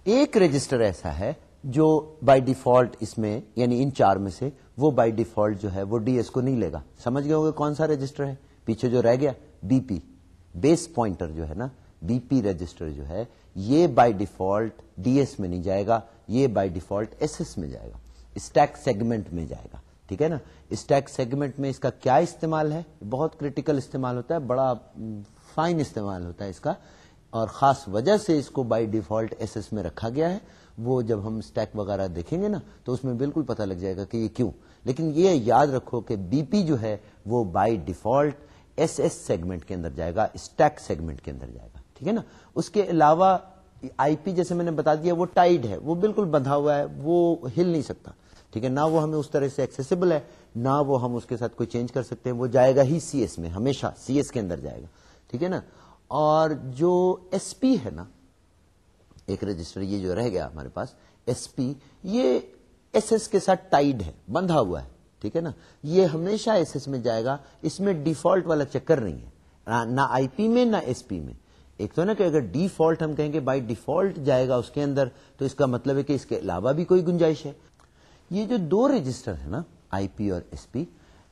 ایک رجسٹر ایسا ہے جو بائی ڈیفالٹ اس میں یعنی ان چار میں سے وہ بائی ڈیفالٹ جو ہے وہ ڈی ایس کو نہیں لے گا۔ سمجھ گئے ہوگے کون سا رجسٹر ہے؟ پیچھے جو رہ گیا، بی پی۔ بیس پوائنٹر جو ہے نا، بی پی رجسٹر جو ہے، یہ بائی ڈیفالٹ ڈی ایس میں نہیں جائے گا، یہ بائی ڈیفالٹ ایس ایس میں جائے گا۔ اسٹیک سیگمنٹ میں جائے گا۔ ٹھیک ہے نا؟ اسٹیک سیگمنٹ میں اس کا کیا استعمال ہے؟ بہت کریٹیکل استعمال ہوتا ہے، بڑا فائن استعمال ہوتا ہے اس کا اور خاص وجہ سے اس کو بائی ڈیفالٹ ایس ایس میں رکھا گیا ہے۔ وہ جب ہم اسٹیک وغیرہ دیکھیں گے نا، تو اس میں بالکل پتہ لگ جائے گا کہ یہ کیوں۔ لیکن یہ یاد رکھو کہ بی پی جو ہے، وہ by default S S segment کے اندر جائے گا اسٹیک سیگمنٹ کے اندر جائے گا۔ ٹھیک ہے نا؟ اس کے علاوہ آئی پی جیسے میں نے بتا دیا، وہ ٹائڈ ہے، وہ بالکل بندھا ہوا ہے، وہ ہل نہیں سکتا۔ ٹھیک ہے، نہ وہ ہمیں اس طرح سے ایکسیسیبل ہے، نہ وہ ہم اس کے ساتھ کوئی چینج کر سکتے ہیں، وہ جائے گا ہی سی ایس میں، ہمیشہ سی ایس کے اندر جائے گا۔ ٹھیک ہے نا؟ اور جو ایس پی ہے نا، ایک رجسٹر یہ جو رہ گیا ہمارے پاس ایس پی یہ ایس ایس کے ساتھ ٹائڈ ہے، بندھا ہوا ہے، ٹھیک ہے نا؟ یہ ہمیشہ ایس ایس میں جائے گا، اس میں ڈیفالٹ والا چکر نہیں ہے، نہ آئی پی میں، نہ ایس پی میں۔ ایک تو نا کہ اگر ڈیفالٹ ہم کہیں گے بائی ڈیفالٹ جائے گا اس کے اندر، تو اس کا مطلب ہے کہ اس کے علاوہ بھی کوئی گنجائش ہے۔ یہ جو دو رجسٹر ہے نا آئی پی اور ایس پی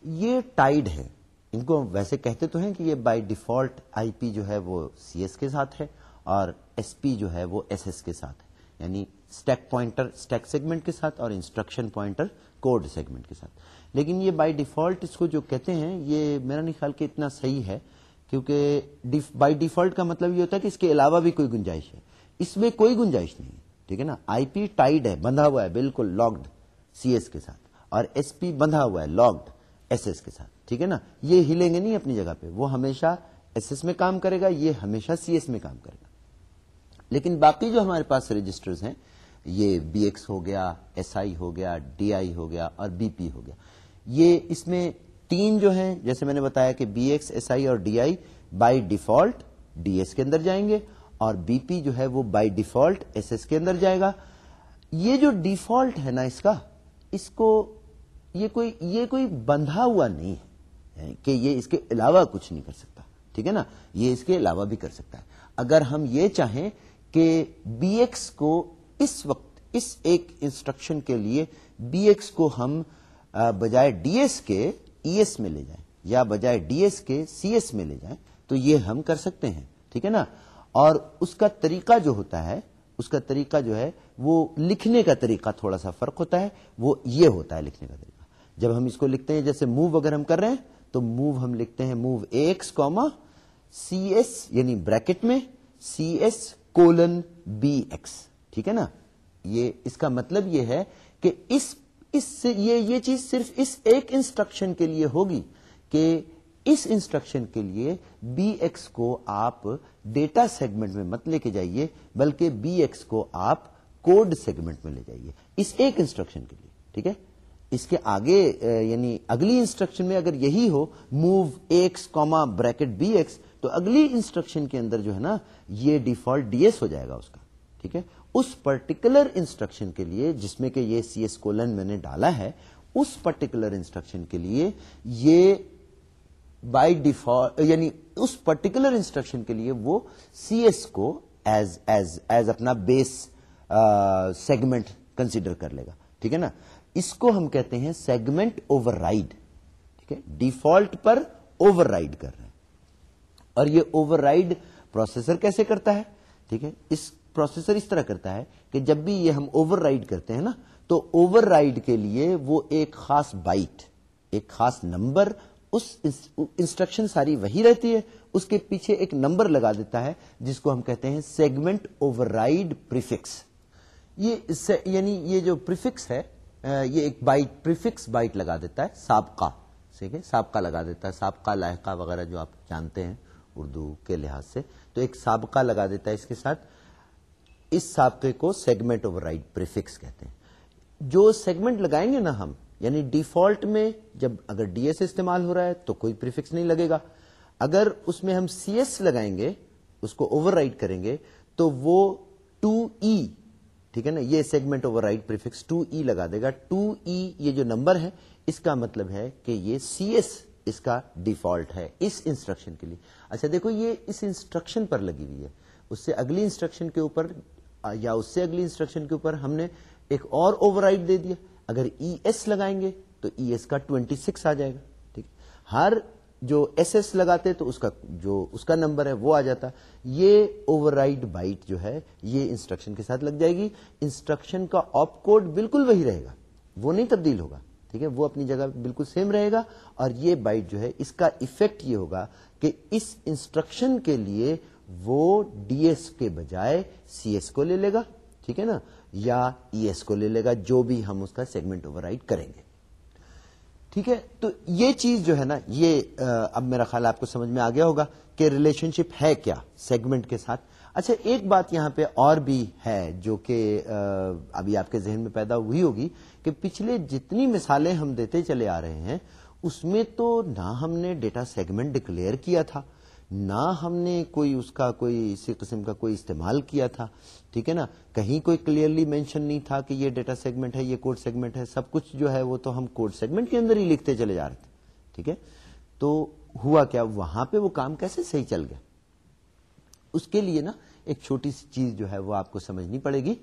یہ ٹائڈ ہے۔ ان کو ویسے کہتے تو ہیں کہ یہ بائی ڈیفالٹ آئی پی جو ہے وہ سی ایس کے ساتھ ہے اور ایس پی جو ہے وہ ایس ایس کے ساتھ ہے. یعنی اسٹیک پوائنٹر اسٹیک سیگمنٹ کے ساتھ اور انسٹرکشن پوائنٹر کوڈ سیگمنٹ کے ساتھ. لیکن یہ بائی ڈیفالٹ اس کو جو کہتے ہیں، یہ میرا نہیں خیال کہ اتنا صحیح ہے، کیونکہ بائی ڈیفالٹ کا مطلب یہ ہوتا ہے کہ اس کے علاوہ بھی کوئی گنجائش ہے. اس میں کوئی گنجائش نہیں ہے، ٹھیک ہے نا؟ آئی پی ٹائڈ ہے، بندھا ہوا ہے، بالکل لاکڈ سی ایس کے ساتھ. اور ایس پی بندھا ہوا ہے لاکڈ ایس ایس کے ساتھ، ٹھیک ہے نا؟ یہ ہلیں گے نہیں اپنی جگہ پہ۔ وہ ہمیشہ ایس ایس میں کام کرے گا، یہ ہمیشہ سی ایس میں کام کرے گا۔ لیکن باقی جو ہمارے پاس رجسٹرز ہیں، یہ بی ایکس ہو گیا ایس آئی ہو گیا ڈی آئی ہو گیا اور بی پی ہو گیا۔ یہ اس میں تین جو ہیں، جیسے میں نے بتایا کہ بی ایکس ایس آئی اور D I by default D S کے اندر جائیں گے اور بی پی جو ہے وہ بائی ڈیفالٹ ایس ایس کے اندر جائے گا۔ یہ جو ڈیفالٹ ہے نا اس کا، اس کو یہ کوئی یہ کوئی بندھا ہوا نہیں ہے یعنی کہ یہ اس کے علاوہ کچھ نہیں کر سکتا، ٹھیک ہے نا؟ یہ اس کے علاوہ بھی کر سکتا ہے۔ اگر ہم یہ چاہیں کہ بی ایکس کو اس وقت، اس ایک انسٹرکشن کے لیے بی ایکس کو ہم بجائے ڈی ایس کے ای ایس میں لے جائیں یا بجائے ڈی ایس کے سی ایس میں لے جائیں، تو یہ ہم کر سکتے ہیں، ٹھیک ہے نا؟ اور اس کا طریقہ جو ہوتا ہے، اس کا طریقہ جو ہے، وہ لکھنے کا طریقہ تھوڑا سا فرق ہوتا ہے، وہ یہ ہوتا ہے لکھنے کا طریقہ۔ جب ہم اس کو لکھتے ہیں جیسے موو اگر ہم کر رہے ہیں، تو موو ہم لکھتے ہیں move X comma C S یعنی بریکٹ میں C S colon B X, ٹھیک ہے نا؟ یہ اس کا مطلب یہ ہے کہ اس اس سے یہ یہ چیز صرف اس ایک انسٹرکشن کے لیے ہوگی کہ اس انسٹرکشن کے لیے بی ایکس کو آپ ڈیٹا سیگمنٹ میں مت لے کے جائیے، بلکہ بی ایکس کو آپ کوڈ سیگمنٹ میں لے جائیے، اس ایک انسٹرکشن کے لیے، ٹھیک ہے؟ اس کے آگے یعنی اگلی انسٹرکشن میں اگر یہی ہو move X comma bracket B X تو اگلی انسٹرکشن کے اندر جو ہے نا، یہ ڈیفالٹ ڈی ایس ہو جائے گا اس کا، ٹھیک ہے؟ اس پرٹیکولر انسٹرکشن کے لیے، جس میں کہ یہ سی ایس کولن میں نے ڈالا ہے، اس پرٹیکولر انسٹرکشن کے لیے یہ بائی ڈیفالٹ یعنی اس پرٹیکولر انسٹرکشن کے لیے وہ سی ایس کو ایز ایز ایز اپنا بیس سیگمنٹ کنسیڈر کر لے گا، ٹھیک ہے نا؟ اس کو ہم کہتے ہیں سیگمنٹ اوور رائڈ ٹھیک ہے؟ ڈیفالٹ پر اوور رائڈ کر رہے ہیں۔ اور یہ اوور رائڈ پروسیسر کیسے کرتا ہے؟ ٹھیک ہے؟ اس پروسیسر اس طرح کرتا ہے کہ جب بھی یہ ہم اوور رائڈ کرتے ہیں نا، تو اوور رائڈ کے لیے وہ ایک خاص بائٹ ایک خاص نمبر، اس انسٹرکشن ساری وہی رہتی ہے۔ اس کے پیچھے ایک نمبر لگا دیتا ہے، جس کو ہم کہتے ہیں سیگمنٹ اوور رائڈ پریفکس یہ یعنی یہ جو پریفکس ہے یہ ایک بائٹ پریفکس بائٹ لگا دیتا ہے، سابقہ، ٹھیک ہے؟ سابقہ لگا دیتا ہے، سابقہ لاحقہ وغیرہ جو آپ جانتے ہیں اردو کے لحاظ سے۔ تو ایک سابقہ لگا دیتا ہے اس کے ساتھ۔ اس سابقے کو سیگمنٹ اوور رائڈ پریفکس کہتے ہیں۔ جو سیگمنٹ لگائیں گے نا ہم یعنی ڈیفالٹ میں جب اگر ڈی ایس استعمال ہو رہا ہے تو کوئی پریفکس نہیں لگے گا۔ اگر اس میں ہم سی ایس لگائیں گے، اس کو اوور رائڈ کریں گے، تو وہ ٹو ای e ٹھیک ہے نا؟ یہ segment override prefix two E لگا دے گا۔ ٹو ای e یہ جو نمبر ہے، اس کا مطلب ہے کہ یہ سی ایس اس کا ڈیفالٹ ہے اس انسٹرکشن کے لیے۔ اچھا دیکھو یہ اس انسٹرکشن پر لگی ہوئی ہے۔ اس سے اگلی انسٹرکشن کے اوپر، یا اس سے اگلی انسٹرکشن کے اوپر ہم نے ایک اور اوور دے دیا۔ اگر e ای ایس لگائیں گے تو e ای ایس کا ٹوینٹی سکس آ جائے گا۔ ٹھیک ہر جو ایس ایس لگاتے تو اس کا جو اس کا نمبر ہے وہ آ جاتا۔ یہ اوور رائڈ بائٹ جو ہے، یہ انسٹرکشن کے ساتھ لگ جائے گی۔ انسٹرکشن کا آپ کوڈ بالکل وہی رہے گا۔ وہ نہیں تبدیل ہوگا، ٹھیک ہے؟ وہ اپنی جگہ بالکل سیم رہے گا۔ اور یہ بائٹ جو ہے، اس کا افیکٹ یہ ہوگا کہ اس انسٹرکشن کے لیے وہ ڈی ایس کے بجائے سی ایس کو لے لے گا، ٹھیک ہے نا؟ یا ای ایس کو لے لے گا، جو بھی ہم اس کا سیگمنٹ اوور کریں گے۔ ٹھیک ہے؟ تو یہ چیز جو ہے نا، یہ اب میرا خیال آپ کو سمجھ میں آ گیا ہوگا کہ ریلیشن شپ ہے کیا سیگمنٹ کے ساتھ۔ اچھا ایک بات یہاں پہ اور بھی ہے جو کہ ابھی آپ کے ذہن میں پیدا ہوئی ہوگی کہ پچھلے جتنی مثالیں ہم دیتے چلے آ رہے ہیں، اس میں تو نہ ہم نے ڈیٹا سیگمنٹ ڈکلیئر کیا تھا۔ نہ ہم نے کوئی اس کا کوئی اسی قسم کا کوئی استعمال کیا تھا ٹھیک ہے نا؟ کہیں کوئی کلیئرلی مینشن نہیں تھا کہ یہ ڈیٹا سیگمنٹ ہے یہ کوڈ سیگمنٹ ہے سب کچھ جو ہے وہ تو ہم کوڈ سیگمنٹ کے اندر ہی لکھتے چلے جا رہے تھے ٹھیک ہے؟ تو ہوا کیا وہاں پہ وہ کام کیسے صحیح چل گیا؟ اس کے لیے نا ایک چھوٹی سی چیز جو ہے وہ آپ کو سمجھنی پڑے گی۔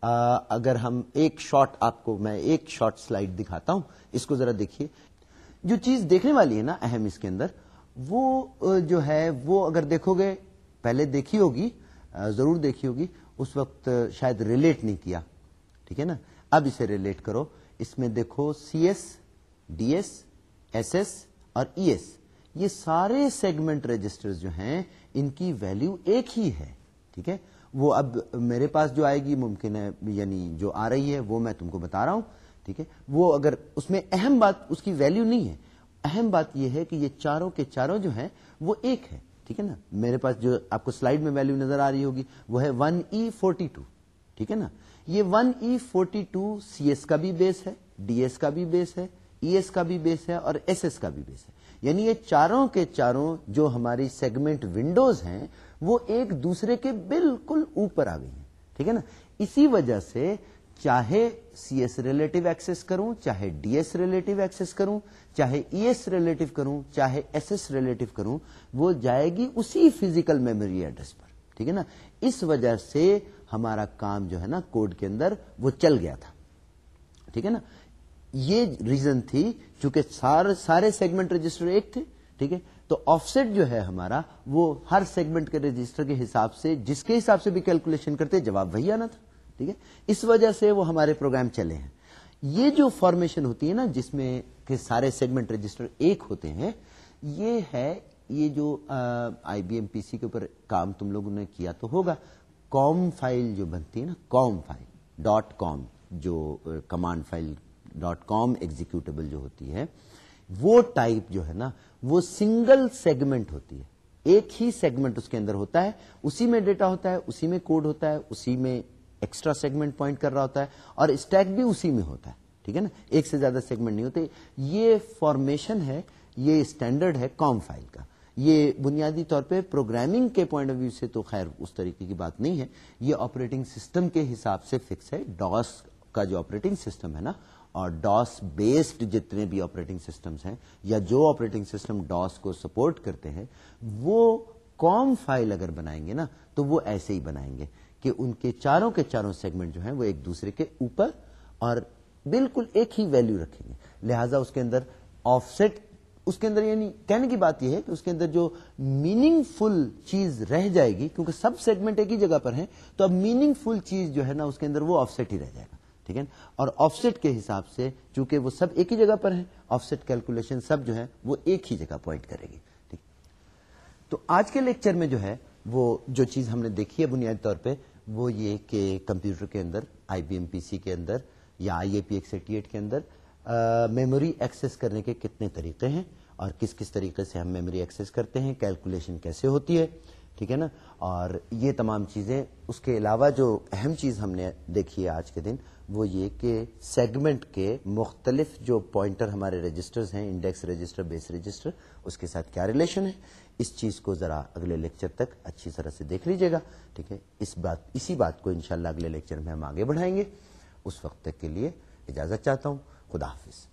آ, اگر ہم ایک شارٹ آپ کو میں ایک شارٹ سلائڈ دکھاتا ہوں اس کو ذرا دیکھیے۔ جو چیز دیکھنے والی ہے نا اہم اس کے اندر وہ جو ہے، وہ اگر دیکھو گے، پہلے دیکھی ہوگی ضرور دیکھی ہوگی، اس وقت شاید ریلیٹ نہیں کیا، ٹھیک ہے نا؟ اب اسے ریلیٹ کرو۔ اس میں دیکھو C S D S S S اور ای ایس یہ سارے سیگمنٹ رجسٹر جو ہیں، ان کی ویلو ایک ہی ہے، ٹھیک ہے؟ وہ اب میرے پاس جو آئے گی، ممکن ہے یعنی جو آ رہی ہے، وہ میں تم کو بتا رہا ہوں، ٹھیک ہے؟ وہ اگر اس میں اہم بات، اس کی ویلو نہیں ہے اہم بات یہ ہے کہ یہ چاروں کے چاروں جو ہیں وہ ایک ہے ٹھیک ہے نا؟ میرے پاس جو آپ کو سلائڈ میں ویلو نظر آ رہی ہوگی، وہ ہے ون ای فورٹی ٹو، ٹھیک ہے نا؟ یہ one E forty two C S کا بھی بیس ہے، ڈی ایس کا بھی بیس ہے، ای ایس کا بھی بیس ہے اور ایس ایس کا بھی بیس ہے۔ یعنی یہ چاروں کے چاروں جو ہماری سیگمنٹ ونڈوز ہیں، وہ ایک دوسرے کے بالکل اوپر آ گئی ہیں، ٹھیک ہے نا؟ اسی وجہ سے چاہے سی ایس ریلیٹو ایکسس کروں، چاہے ڈی ایس ریلیٹو ایکسس کروں، چاہے ای ایس ریلیٹو کروں، چاہے ایس ایس ریلیٹو کروں، وہ جائے گی اسی فزیکل میموری ایڈریس پر، ٹھیک ہے نا؟ اس وجہ سے ہمارا کام جو ہے نا کوڈ کے اندر وہ چل گیا تھا، ٹھیک ہے نا؟ یہ ریزن تھی، چونکہ سارے سیگمنٹ رجسٹر ایک تھے، ٹھیک ہے؟ تو آف سیٹ جو ہے ہمارا، وہ ہر سیگمنٹ کے رجسٹر کے حساب سے، جس کے حساب سے بھی کیلکولیشن کرتے، جواب وہی آنا تھا۔ ٹھیک ہے؟ اس وجہ سے وہ ہمارے پروگرام چلے ہیں۔ یہ جو فارمیشن ہوتی ہے نا، جس میں کہ سارے سیگمنٹ رجسٹر ایک ہوتے ہیں، یہ ہے، یہ جو آئی بی ایم پی سی کے اوپر کام تم لوگوں نے کیا تو ہوگا۔ کام فائل جو بنتی ہے نا کام فائل ڈاٹ کام جو command file dot com executable جو ہوتی ہے، وہ ٹائپ جو ہے نا، وہ سنگل سیگمنٹ ہوتی ہے۔ ایک ہی سیگمنٹ اس کے اندر ہوتا ہے، اسی میں ڈیٹا ہوتا ہے، اسی میں کوڈ ہوتا ہے، اسی میں ایکسٹرا سیگمنٹ پوائنٹ کر رہا ہوتا ہے اور اسٹیک بھی اسی میں ہوتا ہے، ٹھیک ہے نا؟ ایک سے زیادہ سیگمنٹ نہیں ہوتے۔ یہ فارمیشن ہے، یہ اسٹینڈرڈ ہے کام فائل کا۔ یہ بنیادی طور پہ پروگرامنگ کے پوائنٹ آف ویو سے تو خیر اس طریقے کی بات نہیں ہے۔ یہ آپریٹنگ سسٹم کے حساب سے فکس ہے۔ ڈاس کا جو آپریٹنگ سسٹم ہے نا، اور ڈاس بیسڈ جتنے بھی آپریٹنگ سسٹمز ہیں، یا جو آپریٹنگ سسٹم ڈاس کو سپورٹ کرتے ہیں، وہ کام فائل اگر بنائیں گے نا، تو وہ ایسے ہی بنائیں گے۔ کہ ان کے چاروں کے چاروں سیگمنٹ جو ہیں وہ ایک دوسرے کے اوپر اور بالکل ایک ہی ویلو رکھیں گے۔ لہذا اس کے اندر آف سیٹ اس کے اندر یعنی کہنے کی بات یہ ہے کہ اس کے اندر جو میننگ فل چیز رہ جائے گی، کیونکہ سب سیگمنٹ ایک ہی جگہ پر ہیں، تو اب میننگ فل چیز جو ہے نا اس کے اندر وہ آف سیٹ ہی رہ جائے گا، ٹھیک ہے اور آف سیٹ کے حساب سے چونکہ وہ سب ایک ہی جگہ پر ہیں آف سیٹ کیلکولیشن سب جو ہے وہ ایک ہی جگہ پوائنٹ کرے گی، ٹھیک۔ تو آج کے لیکچر میں جو ہے وہ جو چیز ہم نے دیکھی ہے بنیادی طور پہ وہ یہ کہ کمپیوٹر کے اندر، آئی بی ایم پی سی کے اندر یا I A P X eighty eight کے اندر میموری ایکسس کرنے کے کتنے طریقے ہیں اور کس کس طریقے سے ہم میموری ایکسس کرتے ہیں، کیلکولیشن کیسے ہوتی ہے، ٹھیک ہے نا؟ اور یہ تمام چیزیں، اس کے علاوہ جو اہم چیز ہم نے دیکھی ہے آج کے دن، وہ یہ کہ سیگمنٹ کے مختلف جو پوائنٹر ہمارے رجسٹرز ہیں انڈیکس رجسٹر بیس رجسٹر اس کے ساتھ کیا ریلیشن ہے؟ اس چیز کو ذرا اگلے لیکچر تک اچھی طرح سے دیکھ لیجیے گا، ٹھیک ہے؟ اس بات، اسی بات کو انشاءاللہ اگلے لیکچر میں ہم آگے بڑھائیں گے۔ اس وقت تک کے لیے اجازت چاہتا ہوں، خدا حافظ۔